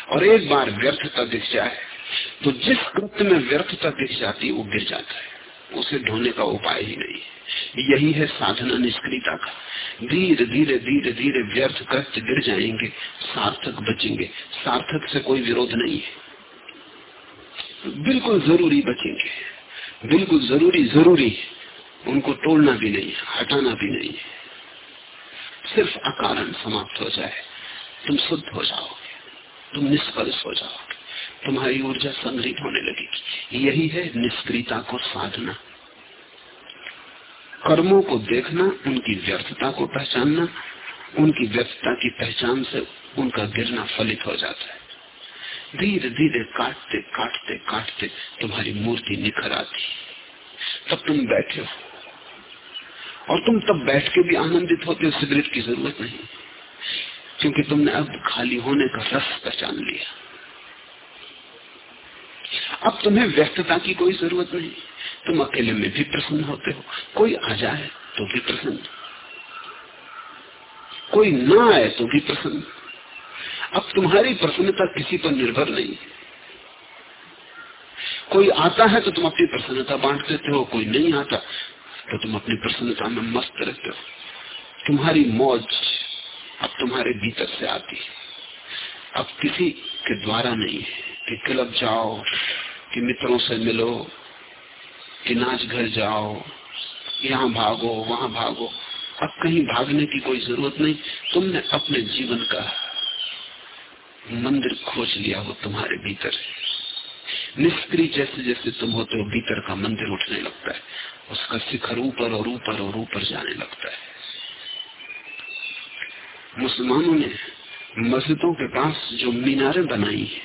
B: और एक बार व्यर्थता दिख जाए तो जिस कृत्य में व्यर्थता दिख जाती, वो गिर जाता है। उसे ढोने का उपाय ही नहीं यही है साधना निष्क्रियता का। धीरे धीरे धीरे धीरे व्यर्थ कृत्य गिर जाएँगे, सार्थक बचेंगे। सार्थक से कोई विरोध नहीं है। बिल्कुल ज़रूरी बचेंगे। बिल्कुल ज़रूरी ज़रूरी उनको तोड़ना भी नहीं हटाना भी नहीं सिर्फ़ अकारण समाप्त हो जाए। तुम शुद्ध हो जाओगे तुम निष्फलित हो जाओगे तुम्हारी ऊर्जा संग्रहित होने लगेगी। यही है निष्क्रियता को साधना। कर्मों को देखना, उनकी व्यर्थता को पहचानना, उनकी व्यर्थता की पहचान से उनका गिरना फलित हो जाता है। धीरे धीरे काटते काटते काटते तुम्हारी मूर्ति निखर आती तब तुम बैठे हो। और तुम तब बैठ के भी आनंदित होते हो, सिगरेट की ज़रूरत नहीं। क्योंकि तुमने अब खाली होने का रस पहचान लिया। अब तुम्हें व्यस्तता की कोई ज़रूरत नहीं। तुम अकेले में भी प्रसन्न होते हो। कोई आ जाए तो भी प्रसन्न। कोई ना आए तो भी प्रसन्न। अब तुम्हारी प्रसन्नता किसी पर निर्भर नहीं। है कोई आता है तो तुम अपनी प्रसन्नता बांट देते हो, कोई नहीं आता। तो तुम अपनी प्रसन्नता में मस्त रहते हो। तुम्हारी मौज अब तुम्हारे भीतर से आती है। अब किसी के द्वारा नहीं है कि क्लब जाओ, कि मित्रों से मिलो, कि नाच घर जाओ, यहाँ भागो, वहाँ भागो। अब कहीं भागने की कोई ज़रूरत नहीं। तुमने अपने जीवन का मंदिर खोज लिया वो तुम्हारे भीतर निष्क्रिय जैसे जैसे तुम होते हो, भीतर का मंदिर उठने लगता है। उसका शिखर ऊपर और ऊपर और ऊपर जाने लगता है। मुसलमानों ने मस्जिदों के पास जो मीनारे बनाई है,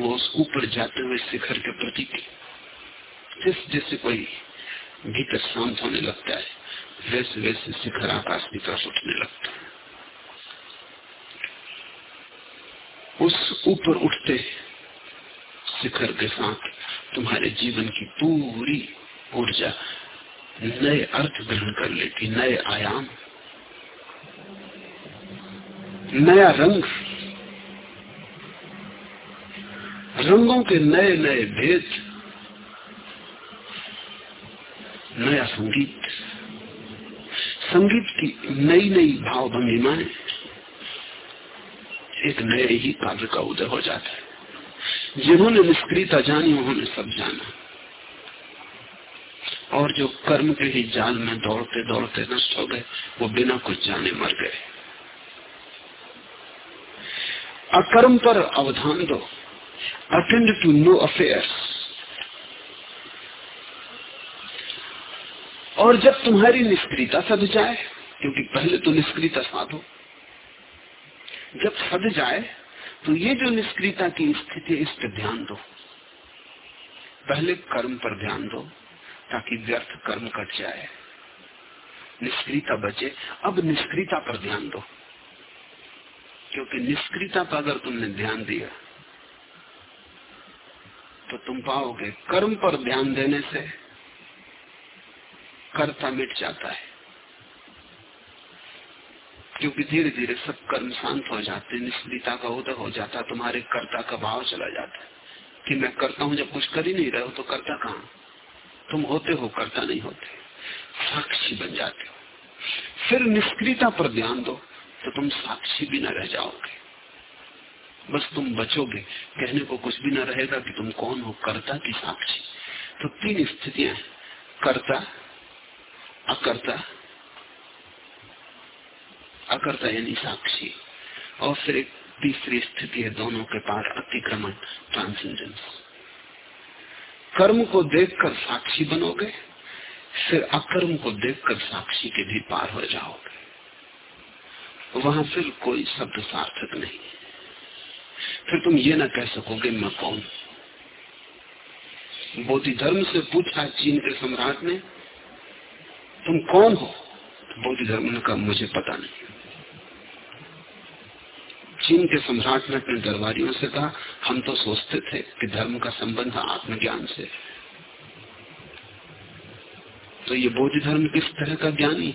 B: वो उस ऊपर जाते हुए शिखर के प्रतीक जिस जैसे कोई भीतर शांत होने लगता है, वैसे वैसे शिखर आकाश की तरफ़ उठने लगता है। उस ऊपर उठते शिखर के साथ। तुम्हारे जीवन की पूरी ऊर्जा नए अर्थ ग्रहण कर लेती, नए आयाम, नया रंग। रंगों के नए नए भेद, नया संगीत। संगीत की नई नई भाव भंगिमाएँ एक नए ही काव्य का उदय हो जाता है। जिन्होंने निष्क्रियता जानी, उन्होंने सब जाना। और जो कर्म के ही जाल में दौड़ते दौड़ते नष्ट हो गए, वो बिना कुछ जाने मर गए। अकर्म पर अवधान दो। अटेंड टू नो अफेयर्स और जब तुम्हारी निष्क्रियता सद जाए, क्योंकि पहले तो निष्क्रियता साधो। जब सद जाए तो ये जो निष्क्रियता की स्थिति है, इस पर ध्यान दो। पहले कर्म पर ध्यान दो, ताकि व्यर्थ कर्म कट जाए। निष्क्रियता बचे। अब निष्क्रियता पर ध्यान दो। क्योंकि निष्क्रियता पर अगर तुमने ध्यान दिया तो तुम पाओगे कर्म पर ध्यान देने से कर्ता मिट जाता है। क्योंकि धीरे धीरे सब कर्म शांत हो जाते निष्क्रियता का उदय हो जाता तुम्हारे कर्ता का भाव चला जाता कि मैं करता हूँ, जब कुछ कर ही नहीं रहे हो तो करता कहा? तुम होते हो, करता नहीं होते। साक्षी बन जाते हो। फिर निष्क्रियता पर ध्यान दो तो तुम साक्षी भी न रह जाओगे। बस तुम बचोगे। कहने को कुछ भी न रहेगा कि तुम कौन हो, कर्ता की साक्षी। तो तीन स्थितियाँ कर्ता, अकर्ता अकर्ता यानी साक्षी और फिर एक तीसरी स्थिति है दोनों के पार अतिक्रमण ट्रांसेंडेंस कर्म को देखकर साक्षी बनोगे, फिर अकर्म को देखकर साक्षी के भी पार हो जाओगे। वहाँ फिर कोई शब्द सार्थक नहीं फिर तुम ये ना कह सकोगे, मैं कौन? बोधि धर्म से पूछा चीन के सम्राट ने, तुम कौन हो? बोधि धर्म ने कहा, मुझे पता नहीं। चीन के सम्राट ने अपने दरबारियों से कहा, हम तो सोचते थे कि धर्म का संबंध आत्मज्ञान से। तो ये बोधि धर्म किस तरह का ज्ञानी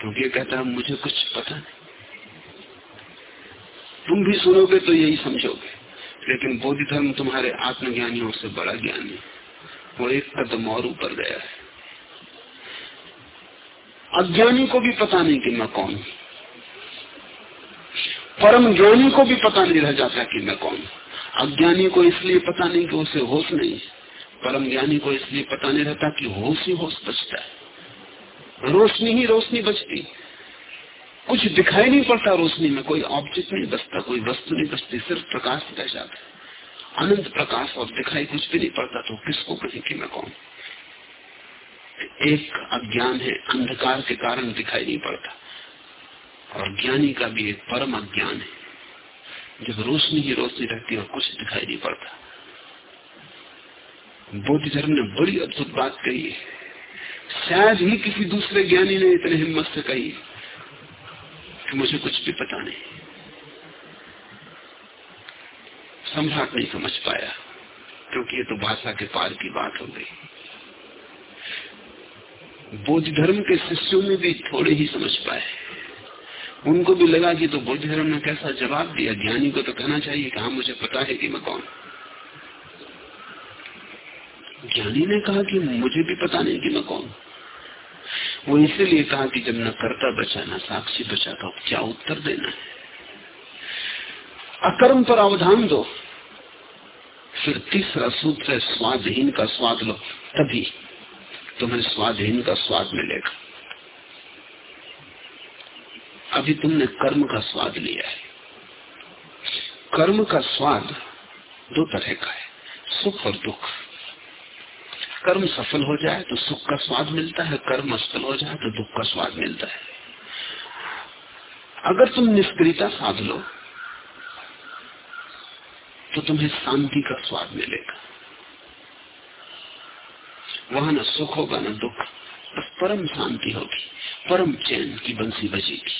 B: क्योंकि ये कहता है, मुझे कुछ पता नहीं। तुम भी सुनोगे तो यही समझोगे। लेकिन बोधि धर्म तुम्हारे आत्मज्ञानियों से बड़ा ज्ञानी वो एक कदम और ऊपर गया है। अज्ञानी को भी पता नहीं कि मैं कौन हूँ। परम ज्ञानी को भी पता नहीं रह जाता कि मैं कौन अज्ञानी को इसलिए पता नहीं कि उसे होश नहीं परम ज्ञानी को इसलिए पता नहीं रहता कि होश ही होश बचता है। रोशनी ही रोशनी बचती। कुछ दिखाई नहीं पड़ता रोशनी में, कोई ऑब्जेक्ट नहीं बचता, कोई वस्तु नहीं बचती, सिर्फ़ प्रकाश रह जाता अनंत प्रकाश और दिखाई कुछ भी नहीं पड़ता तो किसको कहें कि मैं कौन एक अज्ञान है, अंधकार के कारण दिखाई नहीं पड़ता। और ज्ञानी का भी एक परम अज्ञान है जब रोशनी ही रोशनी रहती है और कुछ दिखाई नहीं पड़ता। बौद्ध धर्म ने बड़ी अद्भुत बात कही है। शायद ही किसी दूसरे ज्ञानी ने इतने हिम्मत से कही कि मुझे कुछ भी पता नहीं। सम्राट नहीं समझ पाया, क्योंकि ये तो भाषा के पार की बात हो गई। बौद्ध धर्म के शिष्यों में भी थोड़े ही समझ पाए। उनको भी लगा कि तो बौद्ध धर्म ने कैसा जवाब दिया। ज्ञानी को तो कहना चाहिए कि हाँ मुझे पता है कि मैं कौन। ज्ञानी ने कहा कि मुझे भी पता नहीं कि मैं कौन। वो इसीलिए कहा कि जब न कर्ता बचा, न साक्षी बचा तो क्या उत्तर देना है? अकर्म पर अवधान दो। फिर तीसरा सूत्र है स्वादहीन का स्वाद लो। तभी तुम्हें स्वाधीन का स्वाद मिलेगा। अभी तुमने कर्म का स्वाद लिया है। कर्म का स्वाद दो तरह का है, सुख और दुख। कर्म सफल हो जाए तो सुख का स्वाद मिलता है, कर्म असफल हो जाए तो दुख का स्वाद मिलता है। अगर तुम निष्क्रियता साध लो तो तुम्हें शांति का स्वाद मिलेगा। वहाँ न सुख होगा, न दुख, बस परम शांति होगी, परम चैन की बंसी बजेगी।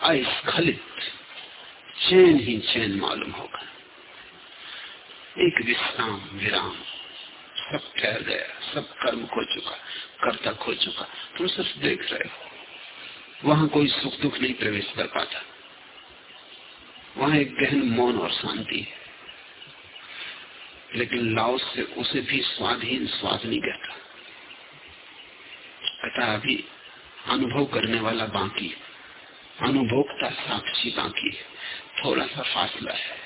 B: अस्खलित चैन ही चैन मालूम होगा। एक विश्राम, विराम। सब ठहर गया, सब कर्म खो चुका, कर्ता खो चुका। तुम सिर्फ़ देख रहे हो। वहाँ कोई सुख दुख नहीं प्रवेश कर पाता। वहाँ एक गहन मौन और शांति है। लेकिन लाओस से उसे भी स्वाधीन, स्वाद नहीं कहता। कहता अभी अनुभव करने वाला बाकी अनुभोक्ता साक्षी बाकी थोड़ा सा फासला है।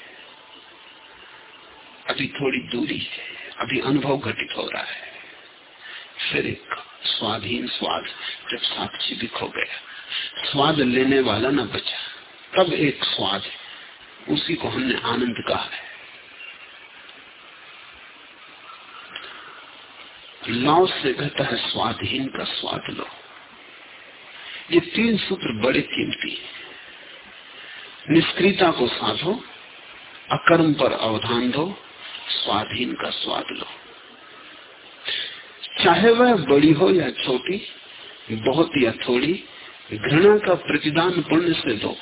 B: अभी थोड़ी दूरी है। अभी अनुभव घटित हो रहा है। फिर एक स्वाधीन स्वाद जब साक्षी भी खो गया। स्वाद लेने वाला न बचा। तब एक स्वाद उसी को हमने आनंद कहा है। लाव से कहता है स्वादहीन का स्वाद लो। ये तीन सूत्र बड़े कीमती निष्क्रियता को साधो, अकर्म पर अवधान दो, स्वाधीन का स्वाद लो। चाहे वह बड़ी हो या छोटी, बहुत या थोड़ी, घृणा का प्रतिदान पुण्य से दो।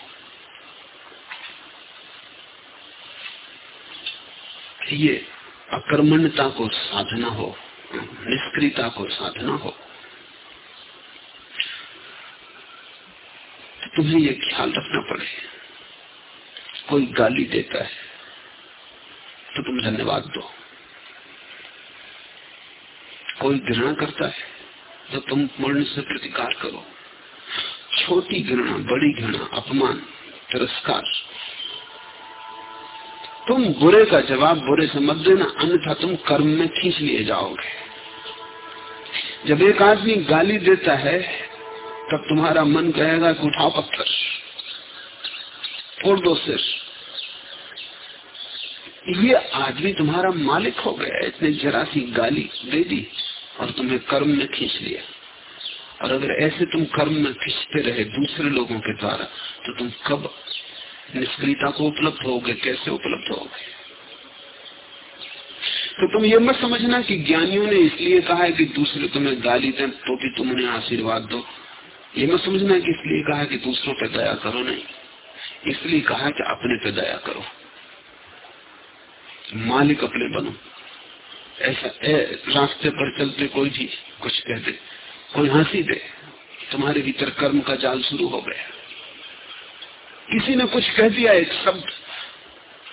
B: ये अकर्मण्यता को साधना हो, निष्क्रियता को साधना हो तो तुम्हें ये ख्याल रखना पड़े। कोई गाली देता है तो तुम धन्यवाद दो। कोई घृणा करता है तो तुम पूर्ण से प्रतिकार करो। छोटी घृणा, बड़ी घृणा, अपमान, तिरस्कार। तुम बुरे का जवाब बुरे से मत देना, अन्यथा तुम कर्म में खींच लिए जाओगे। जब एक आदमी गाली देता है तब तुम्हारा मन कहेगा कि उठाओ पत्थर। फोड़ दो सिर। ये आदमी तुम्हारा मालिक हो गया इतने जरा सी गाली दे दी और तुम्हें कर्म में खींच लिया। और अगर ऐसे तुम कर्म में खींचते रहे दूसरे लोगों के द्वारा तो तुम कब निष्क्रियता को उपलब्ध हो गए कैसे उपलब्ध हो गए तो तुम ये मत समझना कि ज्ञानियों ने इसलिए कहा है कि दूसरे तुम्हें गाली दें तो भी तुम उन्हें आशीर्वाद दो। ये मैं समझना कि इसलिए कहा कि दूसरों पर दया करो नहीं। इसलिए कहा कि अपने पे दया करो। मालिक अपने बनो। ऐसा ए, रास्ते पर चलते कोई भी कुछ कह दे कोई हँसी दे तुम्हारे भीतर कर्म का जाल शुरू हो गया। किसी ने कुछ कह दिया एक शब्द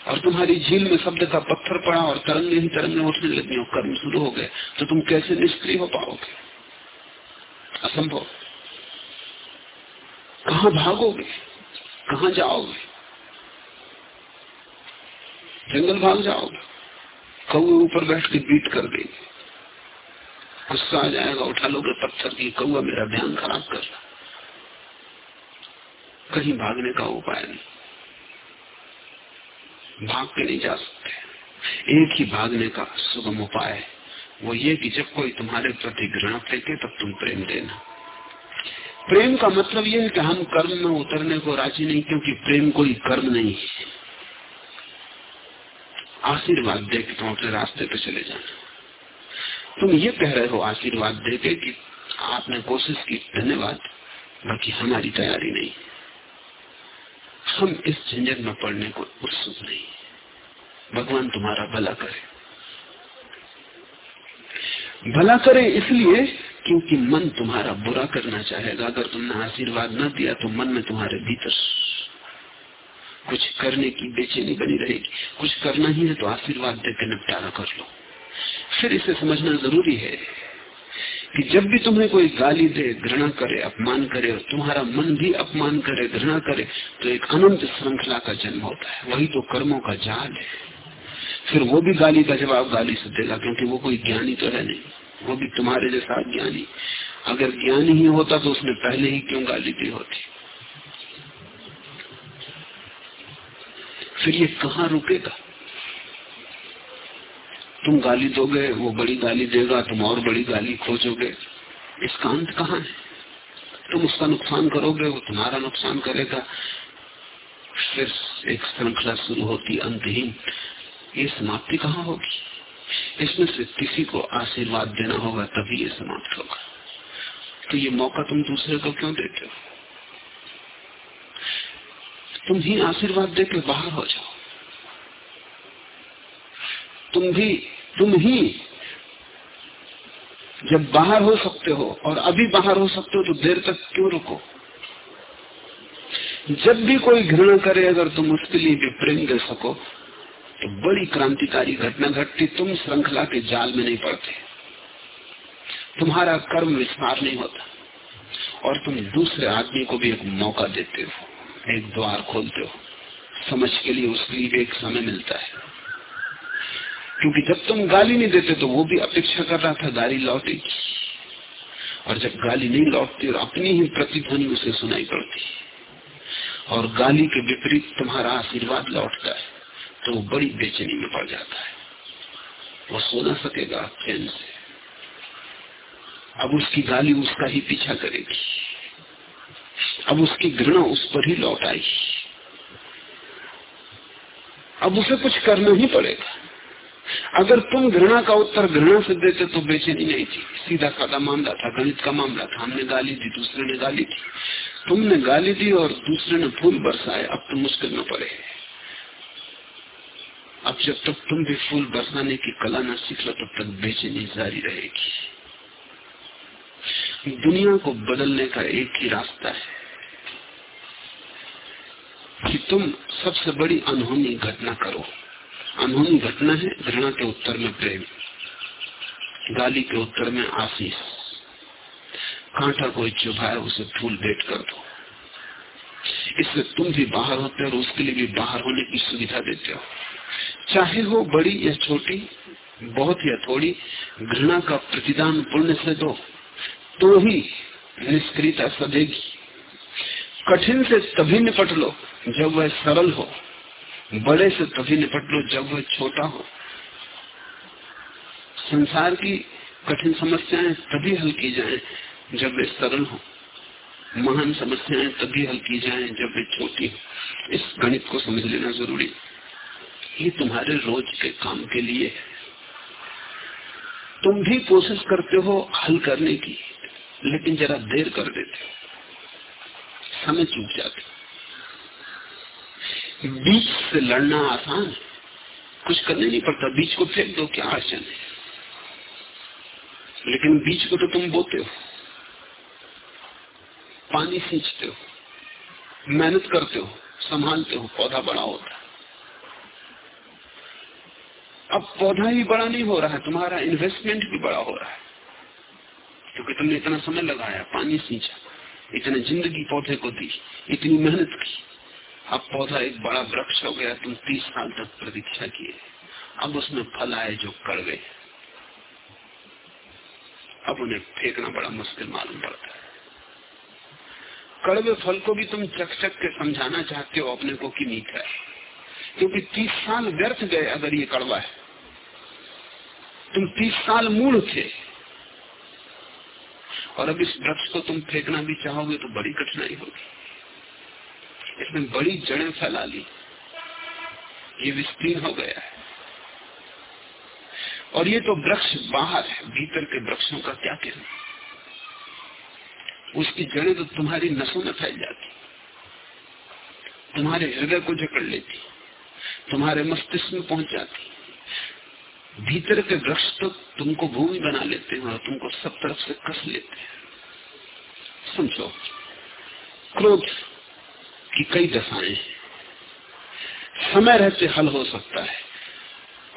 B: और तुम्हारी झील में शब्द का पत्थर पड़ा और तरंगे ही तरंगे उठने लगी और कर्म शुरू हो गए तो तुम कैसे निष्क्रिय हो पाओगे? असंभव। कहा भागोगे? कहा जाओगे? जंगल भाग जाओगे। कौए ऊपर बैठ के बीट कर देंगे। गुस्सा आ जाएगा, उठा लोगे पत्थर की कौआ मेरा ध्यान खराब कर रहा। कहीं भागने का उपाय नहीं। भाग के नहीं जा सकते। एक ही भागने का सुगम उपाय है। वो ये कि जब कोई तुम्हारे प्रति घृणा फेंके, तब तुम प्रेम देना। प्रेम का मतलब यह है कि हम कर्म में उतरने को राज़ी नहीं, क्योंकि प्रेम कोई कर्म नहीं है। आशीर्वाद दे के तुम अपने रास्ते पे चले जाना। तुम ये कह रहे हो आशीर्वाद दे के कि आपने कोशिश की, धन्यवाद, बाकी हमारी तैयारी नहीं। हम इस झंझट में पड़ने को उत्सुक नहीं। भगवान तुम्हारा भला करे। भला करे इसलिए क्योंकि मन तुम्हारा बुरा करना चाहेगा। अगर तुमने आशीर्वाद न दिया तो मन में तुम्हारे भीतर कुछ करने की बेचैनी बनी रहेगी। कुछ करना ही है तो आशीर्वाद देकर निपटारा कर लो। फिर इसे समझना ज़रूरी है कि जब भी तुम्हें कोई गाली दे, घृणा करे, अपमान करे और तुम्हारा मन भी अपमान करे, घृणा करे तो एक अनंत श्रृंखला का जन्म होता है। वही तो कर्मों का जाल है। फिर वो भी गाली का जवाब गाली से देगा, क्योंकि वो कोई ज्ञानी तो है नहीं। वो भी तुम्हारे जैसा ज्ञानी अगर ज्ञानी ही होता तो उसने पहले ही क्यों गाली दी होती? फिर ये कहाँ रुकेगा? तुम गाली दोगे, वो बड़ी गाली देगा, तुम और बड़ी गाली खोजोगे। इसका अंत कहाँ है? तुम उसका नुकसान करोगे, वो तुम्हारा नुकसान करेगा। फिर एक श्रृंखला शुरू होती अंतहीन। ये समाप्ति कहाँ होगी? इसमें से किसी को आशीर्वाद देना होगा तभी ये समाप्त होगा। तो ये मौका तुम दूसरे को क्यों देते हो? तुम ही आशीर्वाद देकर बाहर हो जाओ। तुम भी, तुम ही जब बाहर हो सकते हो और अभी बाहर हो सकते हो तो देर तक क्यों रुको? जब भी कोई घृणा करे अगर तुम उसके लिए भी प्रेम दे सको बड़ी क्रांतिकारी घटना घटती तुम श्रृंखला के जाल में नहीं पड़ते। तुम्हारा कर्म विस्तार नहीं होता और तुम दूसरे आदमी को भी एक मौका देते हो, एक द्वार खोलते हो। समझ के लिए उसके लिए एक समय मिलता है। क्योंकि जब तुम गाली नहीं देते तो वो भी अपेक्षा कर रहा था गाली लौटेगी और जब गाली नहीं लौटती और अपनी ही प्रतिध्वनि उसे सुनाई पड़ती। और गाली के विपरीत तुम्हारा आशीर्वाद लौटता है। तो वो बड़ी बेचैनी में पड़ जाता है। वो सो ना सकेगा चैन से। अब उसकी गाली उसका ही पीछा करेगी। अब उसकी घृणा उस पर ही लौट आई। अब उसे कुछ करना ही पड़ेगा। अगर तुम घृणा का उत्तर घृणा से देते तो बेचैनी नहीं थी। सीधा साधा मामला था, गणित का मामला था। हमने गाली दी, दूसरे ने गाली दी। तुमने गाली दी और दूसरे ने फूल बरसाए। अब तो मुश्किल में पड़े अब जब तक तुम भी फूल बरसाने की कला न सीख लो, तब तक बेचैनी जारी रहेगी। दुनिया को बदलने का एक ही रास्ता है कि तुम सबसे बड़ी अनहोनी घटना करो। अनहोनी घटना है घृणा के उत्तर में प्रेम, गाली के उत्तर में आशीष। कांटा कोई चुभाए उसे फूल भेंट कर दो। इससे तुम भी बाहर होते हो और उसके लिए भी बाहर होने की सुविधा देते हो। चाहे हो बड़ी या छोटी, बहुत या थोड़ी, घृणा का प्रतिदान पुण्य से दो तो ही निष्क्रियता सदेगी। कठिन से तभी निपट लो जब वह सरल हो, बड़े से तभी निपट लो जब वह छोटा हो। संसार की कठिन समस्याएँ तभी हल की जाए जब वे सरल हो। महान समस्याएँ तभी हल की जाए जब वे छोटी हो। इस गणित को समझ लेना ज़रूरी। ये तुम्हारे रोज के काम के लिए। तुम भी कोशिश करते हो हल करने की, लेकिन जरा देर कर देते हो। समय चूक जाते बीच से लड़ना आसान है। कुछ करने नहीं पड़ता, बीच को फेंक दो, क्या अड़चन है। लेकिन बीज को तो तुम बोते हो। पानी सींचते हो। मेहनत करते हो, संभालते हो, पौधा बड़ा होता है। अब पौधा ही बड़ा नहीं हो रहा है तुम्हारा इन्वेस्टमेंट भी बड़ा हो रहा है। क्योंकि तुमने इतना समय लगाया, पानी सींचा, इतने ज़िंदगी पौधे को दी, इतनी मेहनत की। अब पौधा एक बड़ा वृक्ष हो गया, तुम तीस साल तक प्रतीक्षा किए। अब उसमें फल आए जो कड़वे अब उन्हें फेंकना बड़ा मुश्किल मालूम पड़ता है। कड़वे फल को भी तुम चक चक के समझाना चाहते हो अपने को कि मीठा है। क्योंकि तीस साल व्यर्थ गए अगर ये कड़वा है। तुम तीस साल मूल थे। और अब इस वृक्ष को तुम फेंकना भी चाहोगे तो बड़ी कठिनाई होगी। इसमें बड़ी जड़ें फैला ली। ये विस्तीर्ण हो गया है। और ये तो वृक्ष बाहर है, भीतर के वृक्षों का क्या कहना? उसकी जड़ें तो तुम्हारी नसों में फैल जाती। तुम्हारे हृदय को जकड़ लेती। तुम्हारे मस्तिष्क में पहुँच जाती। भीतर के वृक्ष तो तुमको भूमि बना लेते हैं और तुमको सब तरफ़ से कस लेते हैं। समझो, क्रोध की कई दशाएँ समय रहते हल हो सकता है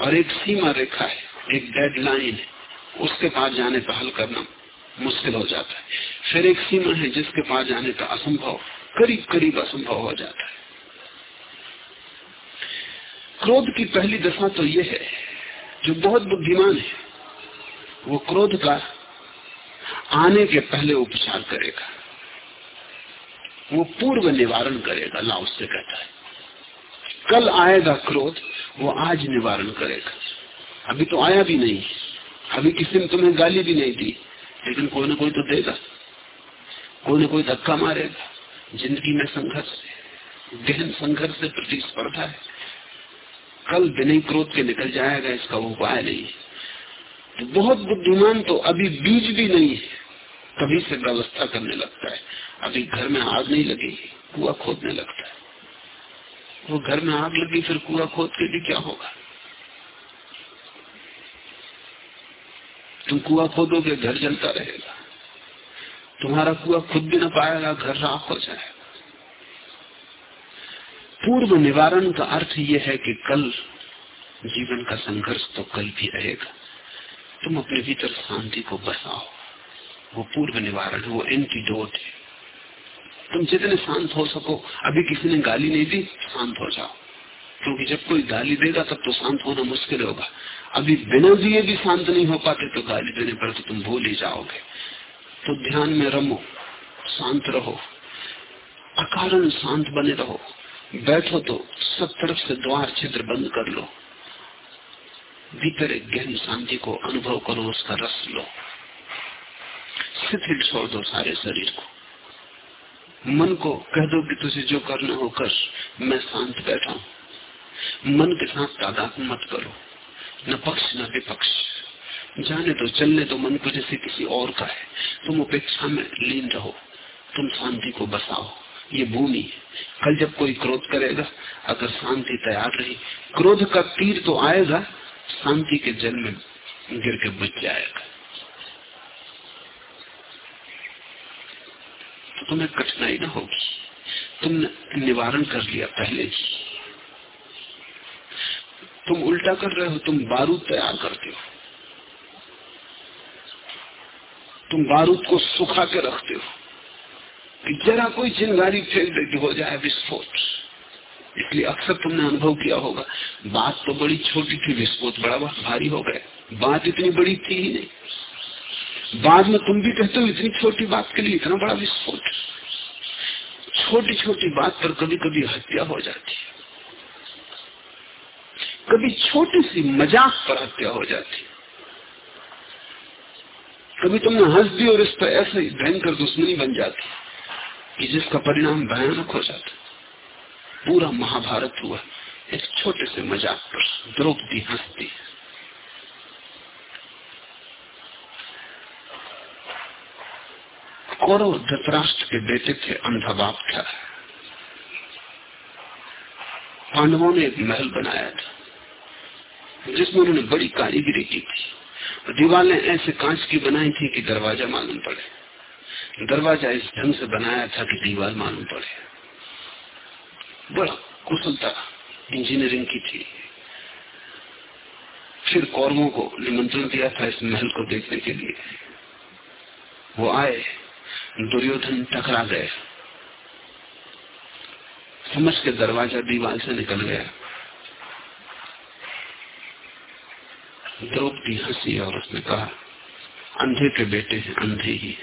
B: और एक सीमा रेखा है, एक डेडलाइन है। उसके पास जाने पर हल करना मुश्किल हो जाता है। फिर एक सीमा है जिसके पास जाने का असंभव करीब करीब असंभव हो जाता है। क्रोध की पहली दशा तो यह है जो बहुत बुद्धिमान है, वो क्रोध का आने के पहले उपचार करेगा। वो पूर्व निवारण करेगा लाओ से कहता है। कल आएगा क्रोध, वो आज निवारण करेगा। अभी तो आया भी नहीं, अभी किसी ने तुम्हें गाली भी नहीं दी, लेकिन कोई ना कोई तो देगा। कोई ना कोई धक्का मारेगा। ज़िंदगी में संघर्ष, गहन संघर्ष से प्रतिस्पर्धा है। कल बिना क्रोध के निकल जाएगा, इसका उपाय नहीं बहुत बुद्धिमान तो अभी बीज भी नहीं है, तभी से व्यवस्था करने लगता है। अभी घर में आग नहीं लगेगी कुआ खोदने लगता है। वो घर में आग लगी, फिर कुआ खोद के भी क्या होगा? तुम कुआ खोदोगे, घर जलता रहेगा। तुम्हारा कुआ खुद भी ना पाएगा, घर राख हो जाएगा। पूर्व निवारण का अर्थ यह है कि कल जीवन का संघर्ष तो कल भी रहेगा। तुम अपने भीतर शांति को बसाओ। वो पूर्व निवारण वो एंटीडोट है। तुम जितने शांत हो सको, अभी किसी ने गाली नहीं दी, शांत हो जाओ। क्योंकि जब कोई गाली देगा, तब तो शांत होना मुश्किल होगा। अभी बिना दिए भी शांत नहीं हो पाते तो गाली देने पर तो तुम भूल ही जाओगे। तो ध्यान में रमो, शांत रहो। अकारण शांत बने रहो। बैठो तो सब तरफ़ से द्वार छिद्र बंद कर लो। भीतर एक गहन शांति को अनुभव करो, उसका रस लो। शिथिल छोड़ दो सारे शरीर को। मन को कह दो कि तुझे जो करना हो कर, मैं शांत बैठा हूँ। मन के साथ तादाद मत करो, न पक्ष न विपक्ष। जाने तो चलने तो मन को जैसे किसी और का है। तुम उपेक्षा में लीन रहो, तुम शांति को बसाओ। ये भूमि है। कल जब कोई क्रोध करेगा, अगर शांति तैयार रही, क्रोध का तीर तो आएगा, शांति के जल में गिर के बुझ जाएगा। तो तुम्हें कठिनाई ना होगी। तुमने निवारण कर लिया पहले ही। तुम उल्टा कर रहे हो, तुम बारूद तैयार करते हो। तुम बारूद को सुखा के रखते हो। जरा कोई चिंगारी फेंक दे हो जाए विस्फोट। इसलिए अक्सर तुमने अनुभव किया होगा, बात तो बड़ी छोटी थी, विस्फोट बड़ा भारी हो गया। बात इतनी बड़ी थी ही नहीं। बाद में तुम भी कहते हो इतनी छोटी बात के लिए इतना बड़ा विस्फोट। छोटी छोटी बात पर कभी कभी हत्या हो जाती है। कभी छोटी सी मज़ाक पर हत्या हो जाती कभी तुमने हंस दी और इस पर ऐसे ही भयंकर दुश्मनी बन जाती कि जिसका परिणाम भयानक हो जाता पूरा महाभारत हुआ। एक छोटे से मज़ाक पर द्रौपदी हंसती कौरव धतराष्ट्र के बेटे थे अंधा बाप था पांडवों ने एक महल बनाया था, जिसमें उन्होंने बड़ी कारीगिरी की थी। दीवारें ऐसे कांच की बनाई थी कि दरवाज़ा मालूम पड़े। दरवाज़ा इस ढंग से बनाया था कि दीवार मालूम पड़े। बड़ा कुशलता इंजीनियरिंग की थी। फिर कौरवों को निमंत्रण दिया था इस महल को देखने के लिए। वो आए, दुर्योधन टकरा गए। समझ के दरवाज़ा दीवार से निकल गया। द्रौपदी हँसी और उसने कहा, अंधे के बेटे हैं, अंधे ही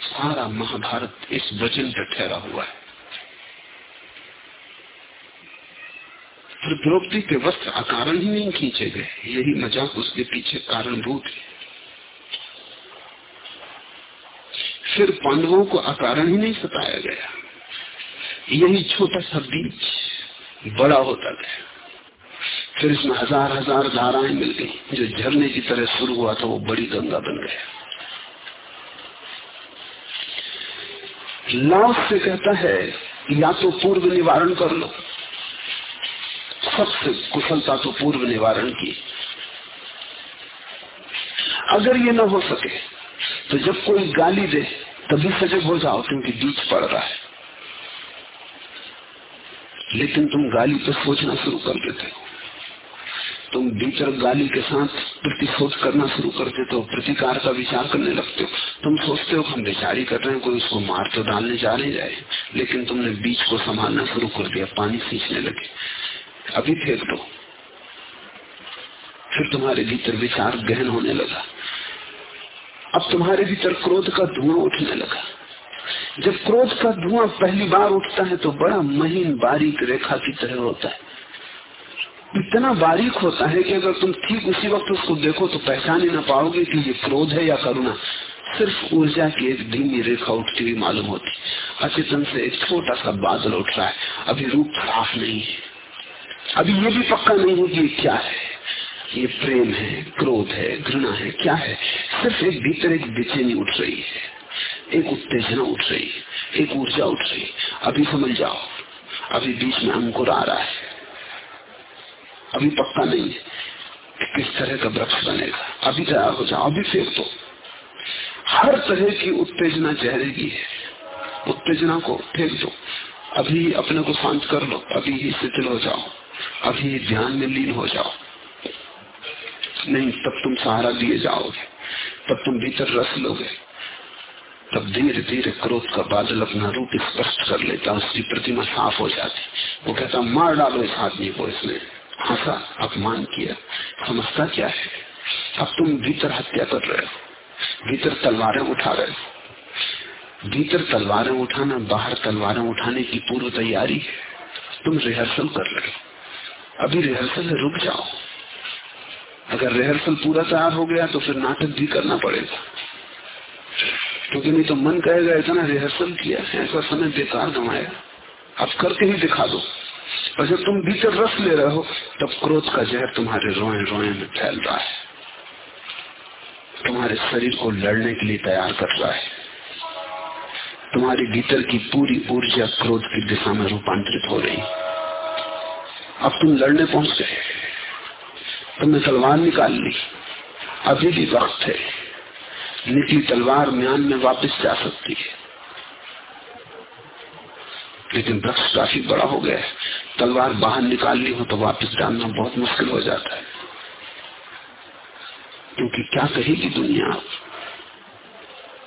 B: सारा महाभारत इस वचन पर ठहरा हुआ है। फिर द्रौपदी के वस्त्र अकारण ही नहीं खींचे गए। यही मज़ाक उसके पीछे कारणभूत है। फिर पांडवों को अकारण ही नहीं सताया गया। यही छोटा सा बीज बड़ा होता गया। फिर इसमें हज़ार हज़ार धाराएँ मिल गई। जो झरने की तरह शुरू हुआ था, वो बड़ी गंगा बन गया। लाओस से कहता है या तो पूर्व निवारण कर लो। सबसे कुशलता तो पूर्व निवारण की। अगर ये ना हो सके तो जब कोई गाली दे, तभी सजग हो जाओ, क्योंकि बीच पड़ रहा है। लेकिन तुम गाली पर सोचना शुरू कर देते हो। तुम भीतर गाली के साथ प्रतिशोध करना शुरू कर देते हो प्रतिकार का विचार करने लगते हो। तुम सोचते हो हम विचार ही कर रहे हैं, कोई उसको मार तो डालने जा नहीं जाए लेकिन तुमने बीच को संभालना शुरू कर दिया, पानी सींचने लगे। अभी फेंक दो। फिर तुम्हारे भीतर विचार गहन होने लगा। अब तुम्हारे भीतर क्रोध का धुआँ उठने लगा। जब क्रोध का धुआँ पहली बार उठता है तो बड़ा महीन बारीक रेखा की तरह होता है। इतना बारीक होता है कि अगर तुम ठीक उसी वक्त उसको देखो तो पहचान ही ना पाओगे कि ये क्रोध है या करुणा। सिर्फ़ ऊर्जा की एक धीमी रेखा उठती हुई मालूम होती। अचेतन से एक छोटा सा बादल उठ रहा है। अभी रूप साफ़ नहीं है। अभी ये भी पक्का नहीं है कि क्या है। ये प्रेम है, क्रोध है, घृणा है, क्या है? सिर्फ़ एक भीतर एक बेचैनी उठ रही है। एक उत्तेजना उठ रही है। एक ऊर्जा उठ रही है। अभी समझ जाओ। अभी बीच में अंकुर आ रहा है। अभी पक्का नहीं है। कि किस तरह का वृक्ष बनेगा? अभी तैयार हो जाओ, अभी फेंक दो हर तरह की उत्तेजना चेहरेगी है। उत्तेजना को फेंक दो। अभी अपने को शांत कर लो, अभी ही शिथिल हो जाओ। अभी ध्यान में लीन हो जाओ। नहीं, तब तुम सहारा दिए जाओगे। तब तुम भीतर रस लोगे। तब धीरे धीरे क्रोध का बादल अपना रूप स्पष्ट कर लेता उसकी प्रतिमा साफ़ हो जाती। वो कहता, मार डालो इस आदमी को इसने हंसा अपमान किया। समझता क्या है? अब तुम भीतर हत्या कर रहे हो, भीतर तलवारें उठा रहे हो। भीतर तलवारें उठाना, बाहर तलवारें उठाने की पूर्व तैयारी है। तुम रिहर्सल कर रहे हो। अभी रिहर्सल रुक जाओ। अगर रिहर्सल पूरा तैयार हो गया तो फिर नाटक भी करना पड़ेगा। क्योंकि नहीं तो मन कहेगा, इतना रिहर्सल किया ऐसा समय बेकार गंवाया। अब करके ही दिखा दो। और जब तुम भीतर रस ले रहे हो, तब क्रोध का जहर तुम्हारे रोए रोए में फैल रहा है। तुम्हारे शरीर को लड़ने के लिए तैयार कर रहा है। तुम्हारे भीतर की पूरी ऊर्जा क्रोध की दिशा में रूपांतरित हो रही। अब तुम लड़ने पहुँच गए। तुमने तलवार निकाल ली। अभी भी वक्त है। निकली तलवार म्यान में वापस जा सकती है। लेकिन वृक्ष काफ़ी बड़ा हो गया है। तलवार बाहर निकाल ली हो तो वापस डालना बहुत मुश्किल हो जाता है। क्योंकि क्या कहेगी दुनिया? अब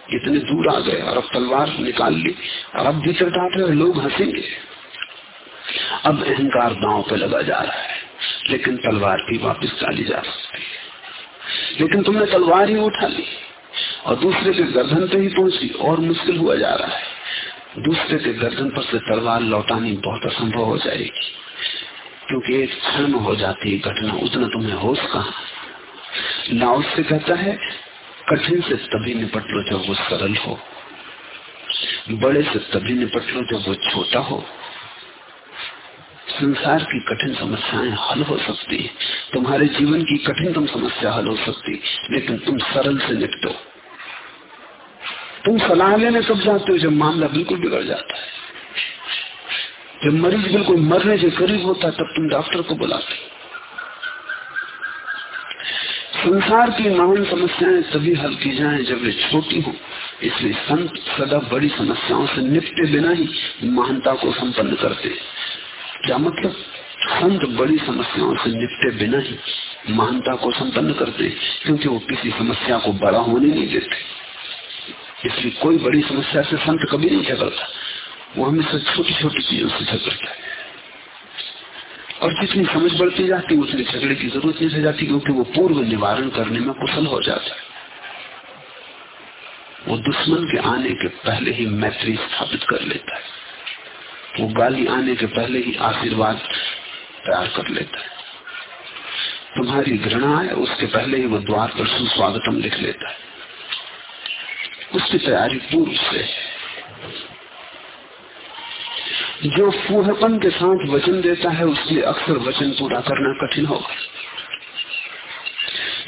B: इतने दूर आ गए और अब तलवार निकाल ली और अब भीतर डाल रहे लोग हंसेंगे। अब अहंकार दांव पे लगा जा रहा है, लेकिन तलवार भी वापस डाली जा सकती है। लेकिन तुमने तलवार ही उठा ली और दूसरे के गर्दन पे ही पहुँची, और मुश्किल हुआ जा रहा है। दूसरे के गर्दन पर से तलवार लौटानी बहुत असंभव हो जाएगी। क्योंकि एक क्षण हो जाती है घटना, उतना तुम्हें होश कहा? लाओस से कहता है, कठिन से तभी निपट लो जब वो सरल हो। बड़े से तभी निपट लो जब वो छोटा हो। संसार की कठिन समस्याएँ हल हो सकती है। तुम्हारे जीवन की कठिनतम समस्या हल हो सकती लेकिन तुम सरल से निपटो। तुम सलाह लेने कब जाते हो जब मामला बिल्कुल बिगड़ जाता है? जब मरीज़ बिल्कुल मरने के करीब होता है, तब तुम डॉक्टर को बुलाते संसार की महान समस्याएँ तभी हल की जाए जब वे छोटी हो। इसलिए संत सदा बड़ी समस्याओं से निपटे बिना ही महानता को संपन्न करते क्या मतलब? संत बड़ी समस्याओं से निपटे बिना ही महानता को संपन्न करते क्योंकि वो किसी समस्या को बड़ा होने नहीं देते। इसलिए कोई बड़ी समस्या से संत कभी नहीं झगड़ता वो हमेशा छोटी छोटी चीज़ों से झगड़ता है। और जितनी समझ बढ़ती जाती उतनी झगड़े की ज़रूरत नहीं रह जाती, क्योंकि वो पूर्व निवारण करने में कुशल हो जाता है। वो दुश्मन के आने के पहले ही मैत्री स्थापित कर लेता है। वो गाली आने के पहले ही आशीर्वाद तैयार कर लेता है। तुम्हारी घृणा है, उसके पहले ही वो द्वार पर सुस्वागतम लिख लेता है। उसकी तैयारी पूर्व से। जो फूहपन के साथ वचन देता है उसलिए अक्सर वचन पूरा करना कठिन होगा।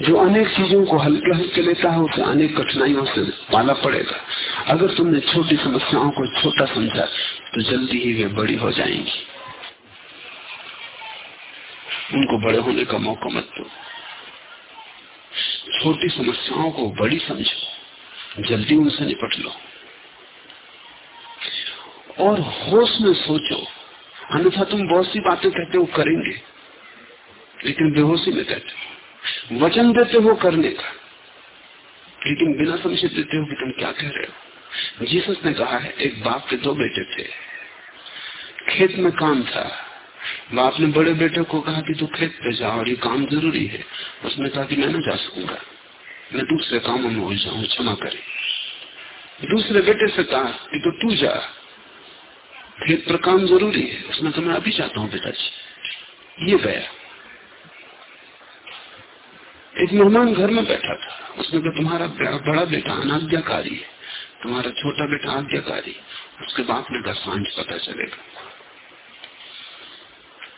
B: जो अनेक चीज़ों को हल्के हल्के लेता है, उसे अनेक कठिनाइयों से पाला पड़ेगा। अगर तुमने छोटी समस्याओं को छोटा समझा तो जल्दी ही वे बड़ी हो जाएँगी। उनको बड़े होने का मौका मत दो। छोटी समस्याओं को बड़ी समझो। जल्दी उनसे निपट लो। और होश में सोचो, अन्यथा तुम बहुत सी बातें कहते हो, करेंगे। लेकिन बेहोशी में कहते हो। वचन देते हो करने का। लेकिन बिना समझे देते हो कि तुम क्या कह रहे हो। जीसस ने कहा है, एक बाप के दो बेटे थे। खेत में काम था। बाप ने बड़े बेटे को कहा कि तू खेत पे जा और ये काम ज़रूरी है। उसने कहा कि मैं ना जा सकूँगा। मैं दूसरे कामों में हो जाऊँ क्षमा करे। दूसरे बेटे से कहा कि तो तू जा। खेत पर काम ज़रूरी है, उसने कहा, मैं अभी जाता हूँ पिताजी। ये गया एक मेहमान घर में बैठा था। उसने कहा, तुम्हारा बड़ा बेटा अनाज्ञाकारी है। तुम्हारा छोटा बेटा आज्ञाकारी उसके बाप ने कहा, साँझ पता चलेगा।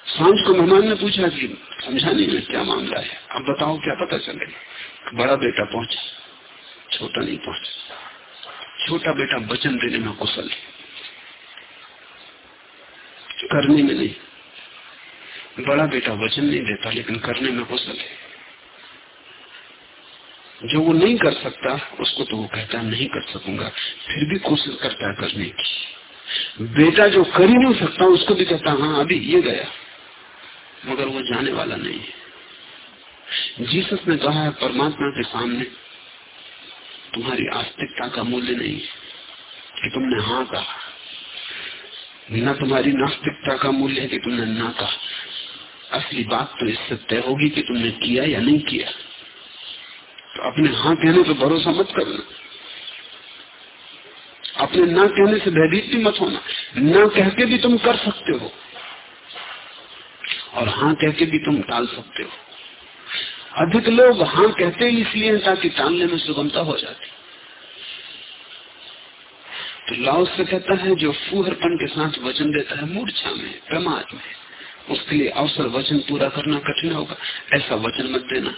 B: साँझ को मेहमान ने पूछा कि, समझाने में क्या मामला है? अब बताओ, क्या पता चलेगा बड़ा बेटा पहुँचा, छोटा नहीं पहुँचा। छोटा बेटा वचन देने में कुशल है। करने में नहीं। बड़ा बेटा वचन नहीं देता, लेकिन करने में कुशल है। जो वो नहीं कर सकता, उसको तो वो कहता, नहीं कर सकूँगा। फिर भी कोशिश करता है करने की। बेटा जो कर ही नहीं सकता, उसको भी कहता हाँ अभी ये गया। मगर वो जाने वाला नहीं है। जीसस ने कहा है, परमात्मा के सामने तुम्हारी आस्तिकता का मूल्य नहीं है कि तुमने हाँ कहा। न तुम्हारी नास्तिकता का मूल्य है कि तुमने ना कहा। असली बात तो इससे तय होगी कि तुमने किया या नहीं किया। तो अपने हाँ कहने पर भरोसा मत करना। अपने ना कहने से भयभीत भी मत होना। ना कह के भी तुम कर सकते हो। और हाँ कह के भी तुम टाल सकते हो। अधिक लोग हाँ कहते ही इसलिए ताकि टालने में सुगमता हो जाती। तो लाओ से कहता है, जो फूहरपन के साथ वचन देता है, मूर्छा में प्रमाद में उसके लिए अवसर वचन पूरा करना कठिन होगा। ऐसा वचन मत देना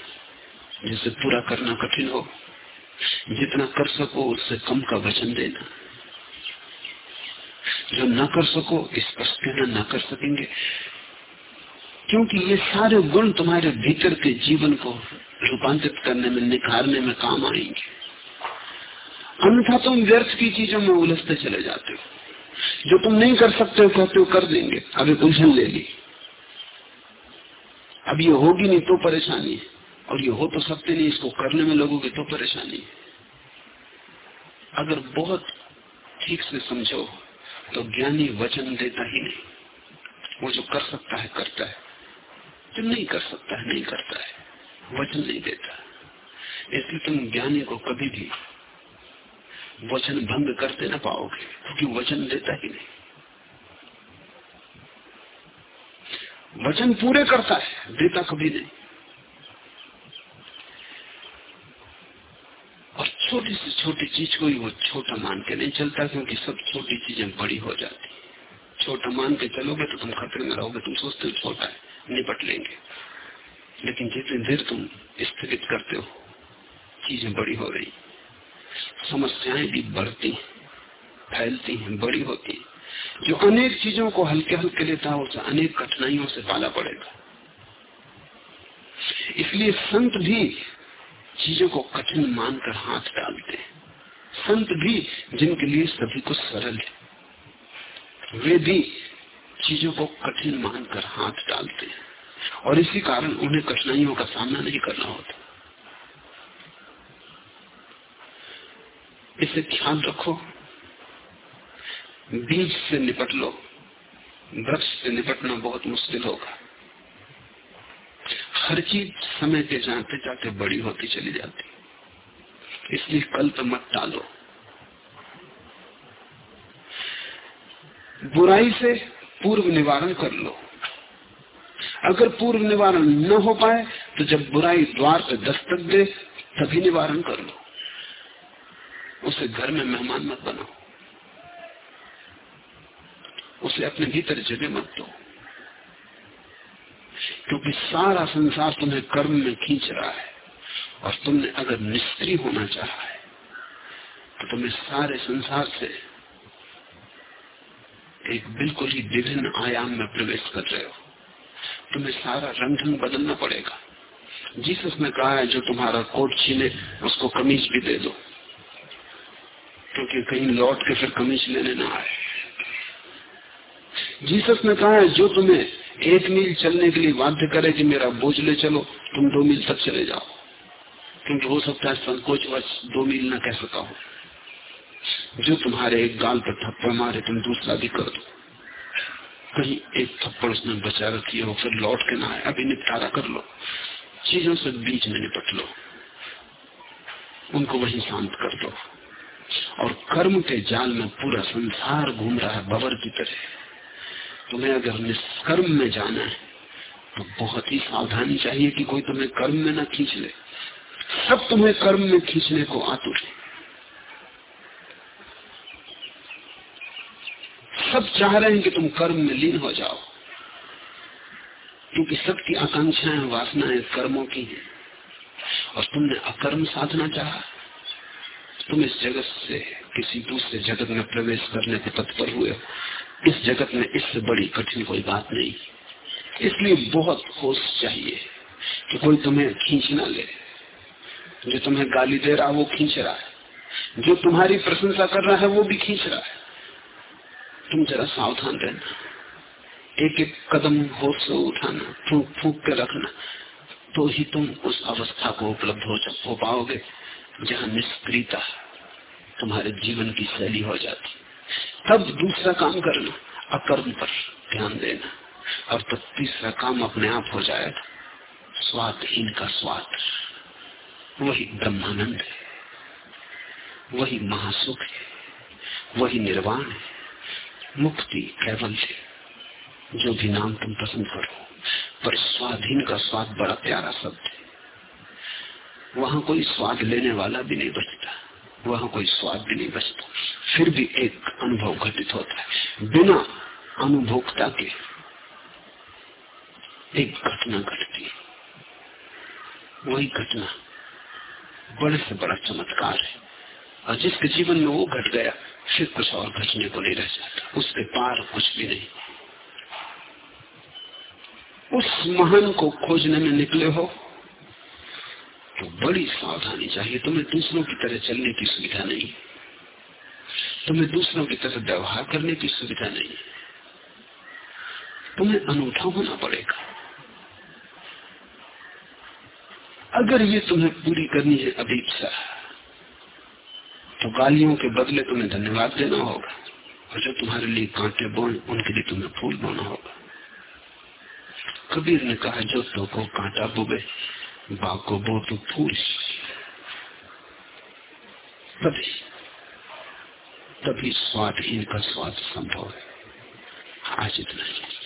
B: जिसे पूरा करना कठिन हो। जितना कर सको, उससे कम का वचन देना। जो न कर सको स्पष्ट कहना न कर सकेंगे। क्योंकि ये सारे गुण तुम्हारे भीतर के जीवन को रूपांतरित करने में निखारने में काम आएँगे। अन्यथा तुम व्यर्थ की चीज़ों में उलझते चले जाते हो। जो तुम नहीं कर सकते हो, कहते हो, कर देंगे। एक उलझन ले ली। अब ये होगी नहीं तो परेशानी है। और ये हो तो सकते नहीं, इसको करने में लगोगे तो परेशानी है। अगर बहुत ठीक से समझो तो ज्ञानी वचन देता ही नहीं। वो जो कर सकता है, करता है। जो नहीं कर सकता है नहीं करता है। वचन नहीं देता। इसलिए तुम ज्ञानी को कभी भी वचन भंग करते ना पाओगे, क्योंकि वचन देता ही नहीं। वचन पूरे करता है, देता कभी नहीं। और छोटी से छोटी चीज़ को ही वो छोटा मान के नहीं चलता, क्योंकि सब छोटी चीज़ें बड़ी हो जाती छोटा मान के चलोगे तो तुम खतरे में रहोगे, तुम सोचते हो छोटा है। निपट लेंगे। लेकिन जितनी देर तुम स्थगित करते हो, चीज़ें बड़ी हो रही समस्याएँ भी बढ़ती फैलती हैं, बड़ी होती जो अनेक चीज़ों को हल्के हल्के लेता है, उसे अनेक कठिनाइयों से पाला पड़ेगा। इसलिए संत भी चीज़ों को कठिन मानकर हाथ डालते हैं। संत भी जिनके लिए सभी कुछ सरल है, वे भी चीज़ों को कठिन मानकर हाथ डालते हैं। और इसी कारण उन्हें कठिनाइयों का सामना नहीं करना होता। इसे ख्याल रखो। बीज से निपट लो। वृक्ष से निपटना बहुत मुश्किल होगा। हर चीज़ समय के जाते जाते बड़ी होती चली जाती। इसलिए कल तो मत डालो। बुराई से पूर्व निवारण कर लो। अगर पूर्व निवारण न हो पाए तो जब बुराई द्वार पर दस्तक दे, तभी निवारण कर लो। उसे घर में मेहमान मत बनाओ। उसे अपने भीतर जगह मत दो। क्योंकि सारा संसार तुम्हें कर्म में खींच रहा है, और तुमने अगर निष्क्रिय होना चाहा है तो तुम्हें सारे संसार से एक बिल्कुल ही विभिन्न आयाम में प्रवेश कर रहे हो। तुम्हें सारा रंग ढंग बदलना पड़ेगा। जीसस ने कहा है, जो तुम्हारा कोट छीने, उसको कमीज भी दे दो। क्योंकि कहीं लौट के फिर कमीज लेने ना आए। जीसस ने कहा है, जो तुम्हें एक मील चलने के लिए बाध्य करे कि मेरा बोझ ले चलो, तुम दो मील तक चले जाओ। क्योंकि हो सकता है संकोच वर्ष दो मील न कह सका हो। जो तुम्हारे एक गाल पर थप्पड़ मारे, तुम दूसरा भी कर दो। कहीं एक थप्पड़ उसने बचा रखी हो, फिर लौट के ना आए। अभी निपटारा कर लो। चीज़ों से बीच में निपट लो। उनको वही शांत कर दो। और कर्म के जाल में पूरा संसार घूम रहा है, बबर की तरह। तुम्हें अगर निष्कर्म में जाना है तो बहुत ही सावधानी चाहिए कि कोई तुम्हें कर्म में ना खींच ले। सब तुम्हें कर्म में खींचने को आतुर है। सब चाह रहे हैं कि तुम कर्म में लीन हो जाओ। क्योंकि सबकी आकांक्षाएँ, वासनाएँ कर्मों की हैं। और तुमने अकर्म साधना चाहा। तुम इस जगत से, किसी दूसरे जगत में प्रवेश करने के तत्पर हुए इस जगत में इससे बड़ी कठिन कोई बात नहीं। इसलिए बहुत होश चाहिए कि कोई तुम्हें खींच ना ले। जो तुम्हें गाली दे रहा है, वो खींच रहा है। जो तुम्हारी प्रशंसा कर रहा है, वो भी खींच रहा है। तुम जरा सावधान रहना। एक एक कदम होश से उठाना फूक फूक के रखना तो ही तुम उस अवस्था को उपलब्ध हो, हो पाओगे जहाँ निष्क्रियता तुम्हारे जीवन की शैली हो जाती। तब दूसरा काम करना अकर्म पर ध्यान देना। और तब तीसरा काम अपने आप हो जाएगा स्वादहीन का स्वाद। वही ब्रह्मानंद है वही महासुख है वही निर्वाण है। मुक्ति कैवल्य जो भी नाम तुम पसंद करो, पर स्वाधीन का स्वाद बड़ा प्यारा शब्द है। वहाँ कोई स्वाद लेने वाला भी नहीं बचता, वहाँ कोई स्वाद भी नहीं बचता। फिर भी एक अनुभव घटित होता है। बिना अनुभोक्ता के एक घटना घटती है। वही घटना बड़े से बड़ा चमत्कार है। और जिसके जीवन में वो घट गया फिर कुछ और घटने को नहीं रह जाता। उसके पार कुछ भी नहीं। उस महान को खोजने में निकले हो तो बड़ी सावधानी चाहिए। तुम्हें दूसरों की तरह चलने की सुविधा नहीं। तुम्हें दूसरों की तरह व्यवहार करने की सुविधा नहीं। तुम्हें अनूठा होना पड़ेगा। अगर ये तुम्हें पूरी करनी है अभीपसा तो गालियों के बदले तुम्हें धन्यवाद देना होगा। और जो तुम्हारे लिए कांटे बोए उनके लिए तुम्हें फूल बोना होगा। कबीर ने कहा, जो तो को कांटा बोबे बाग को बो तो फूल। तभी तभी स्वादहीन का स्वाद संभव है। आज इतना ही।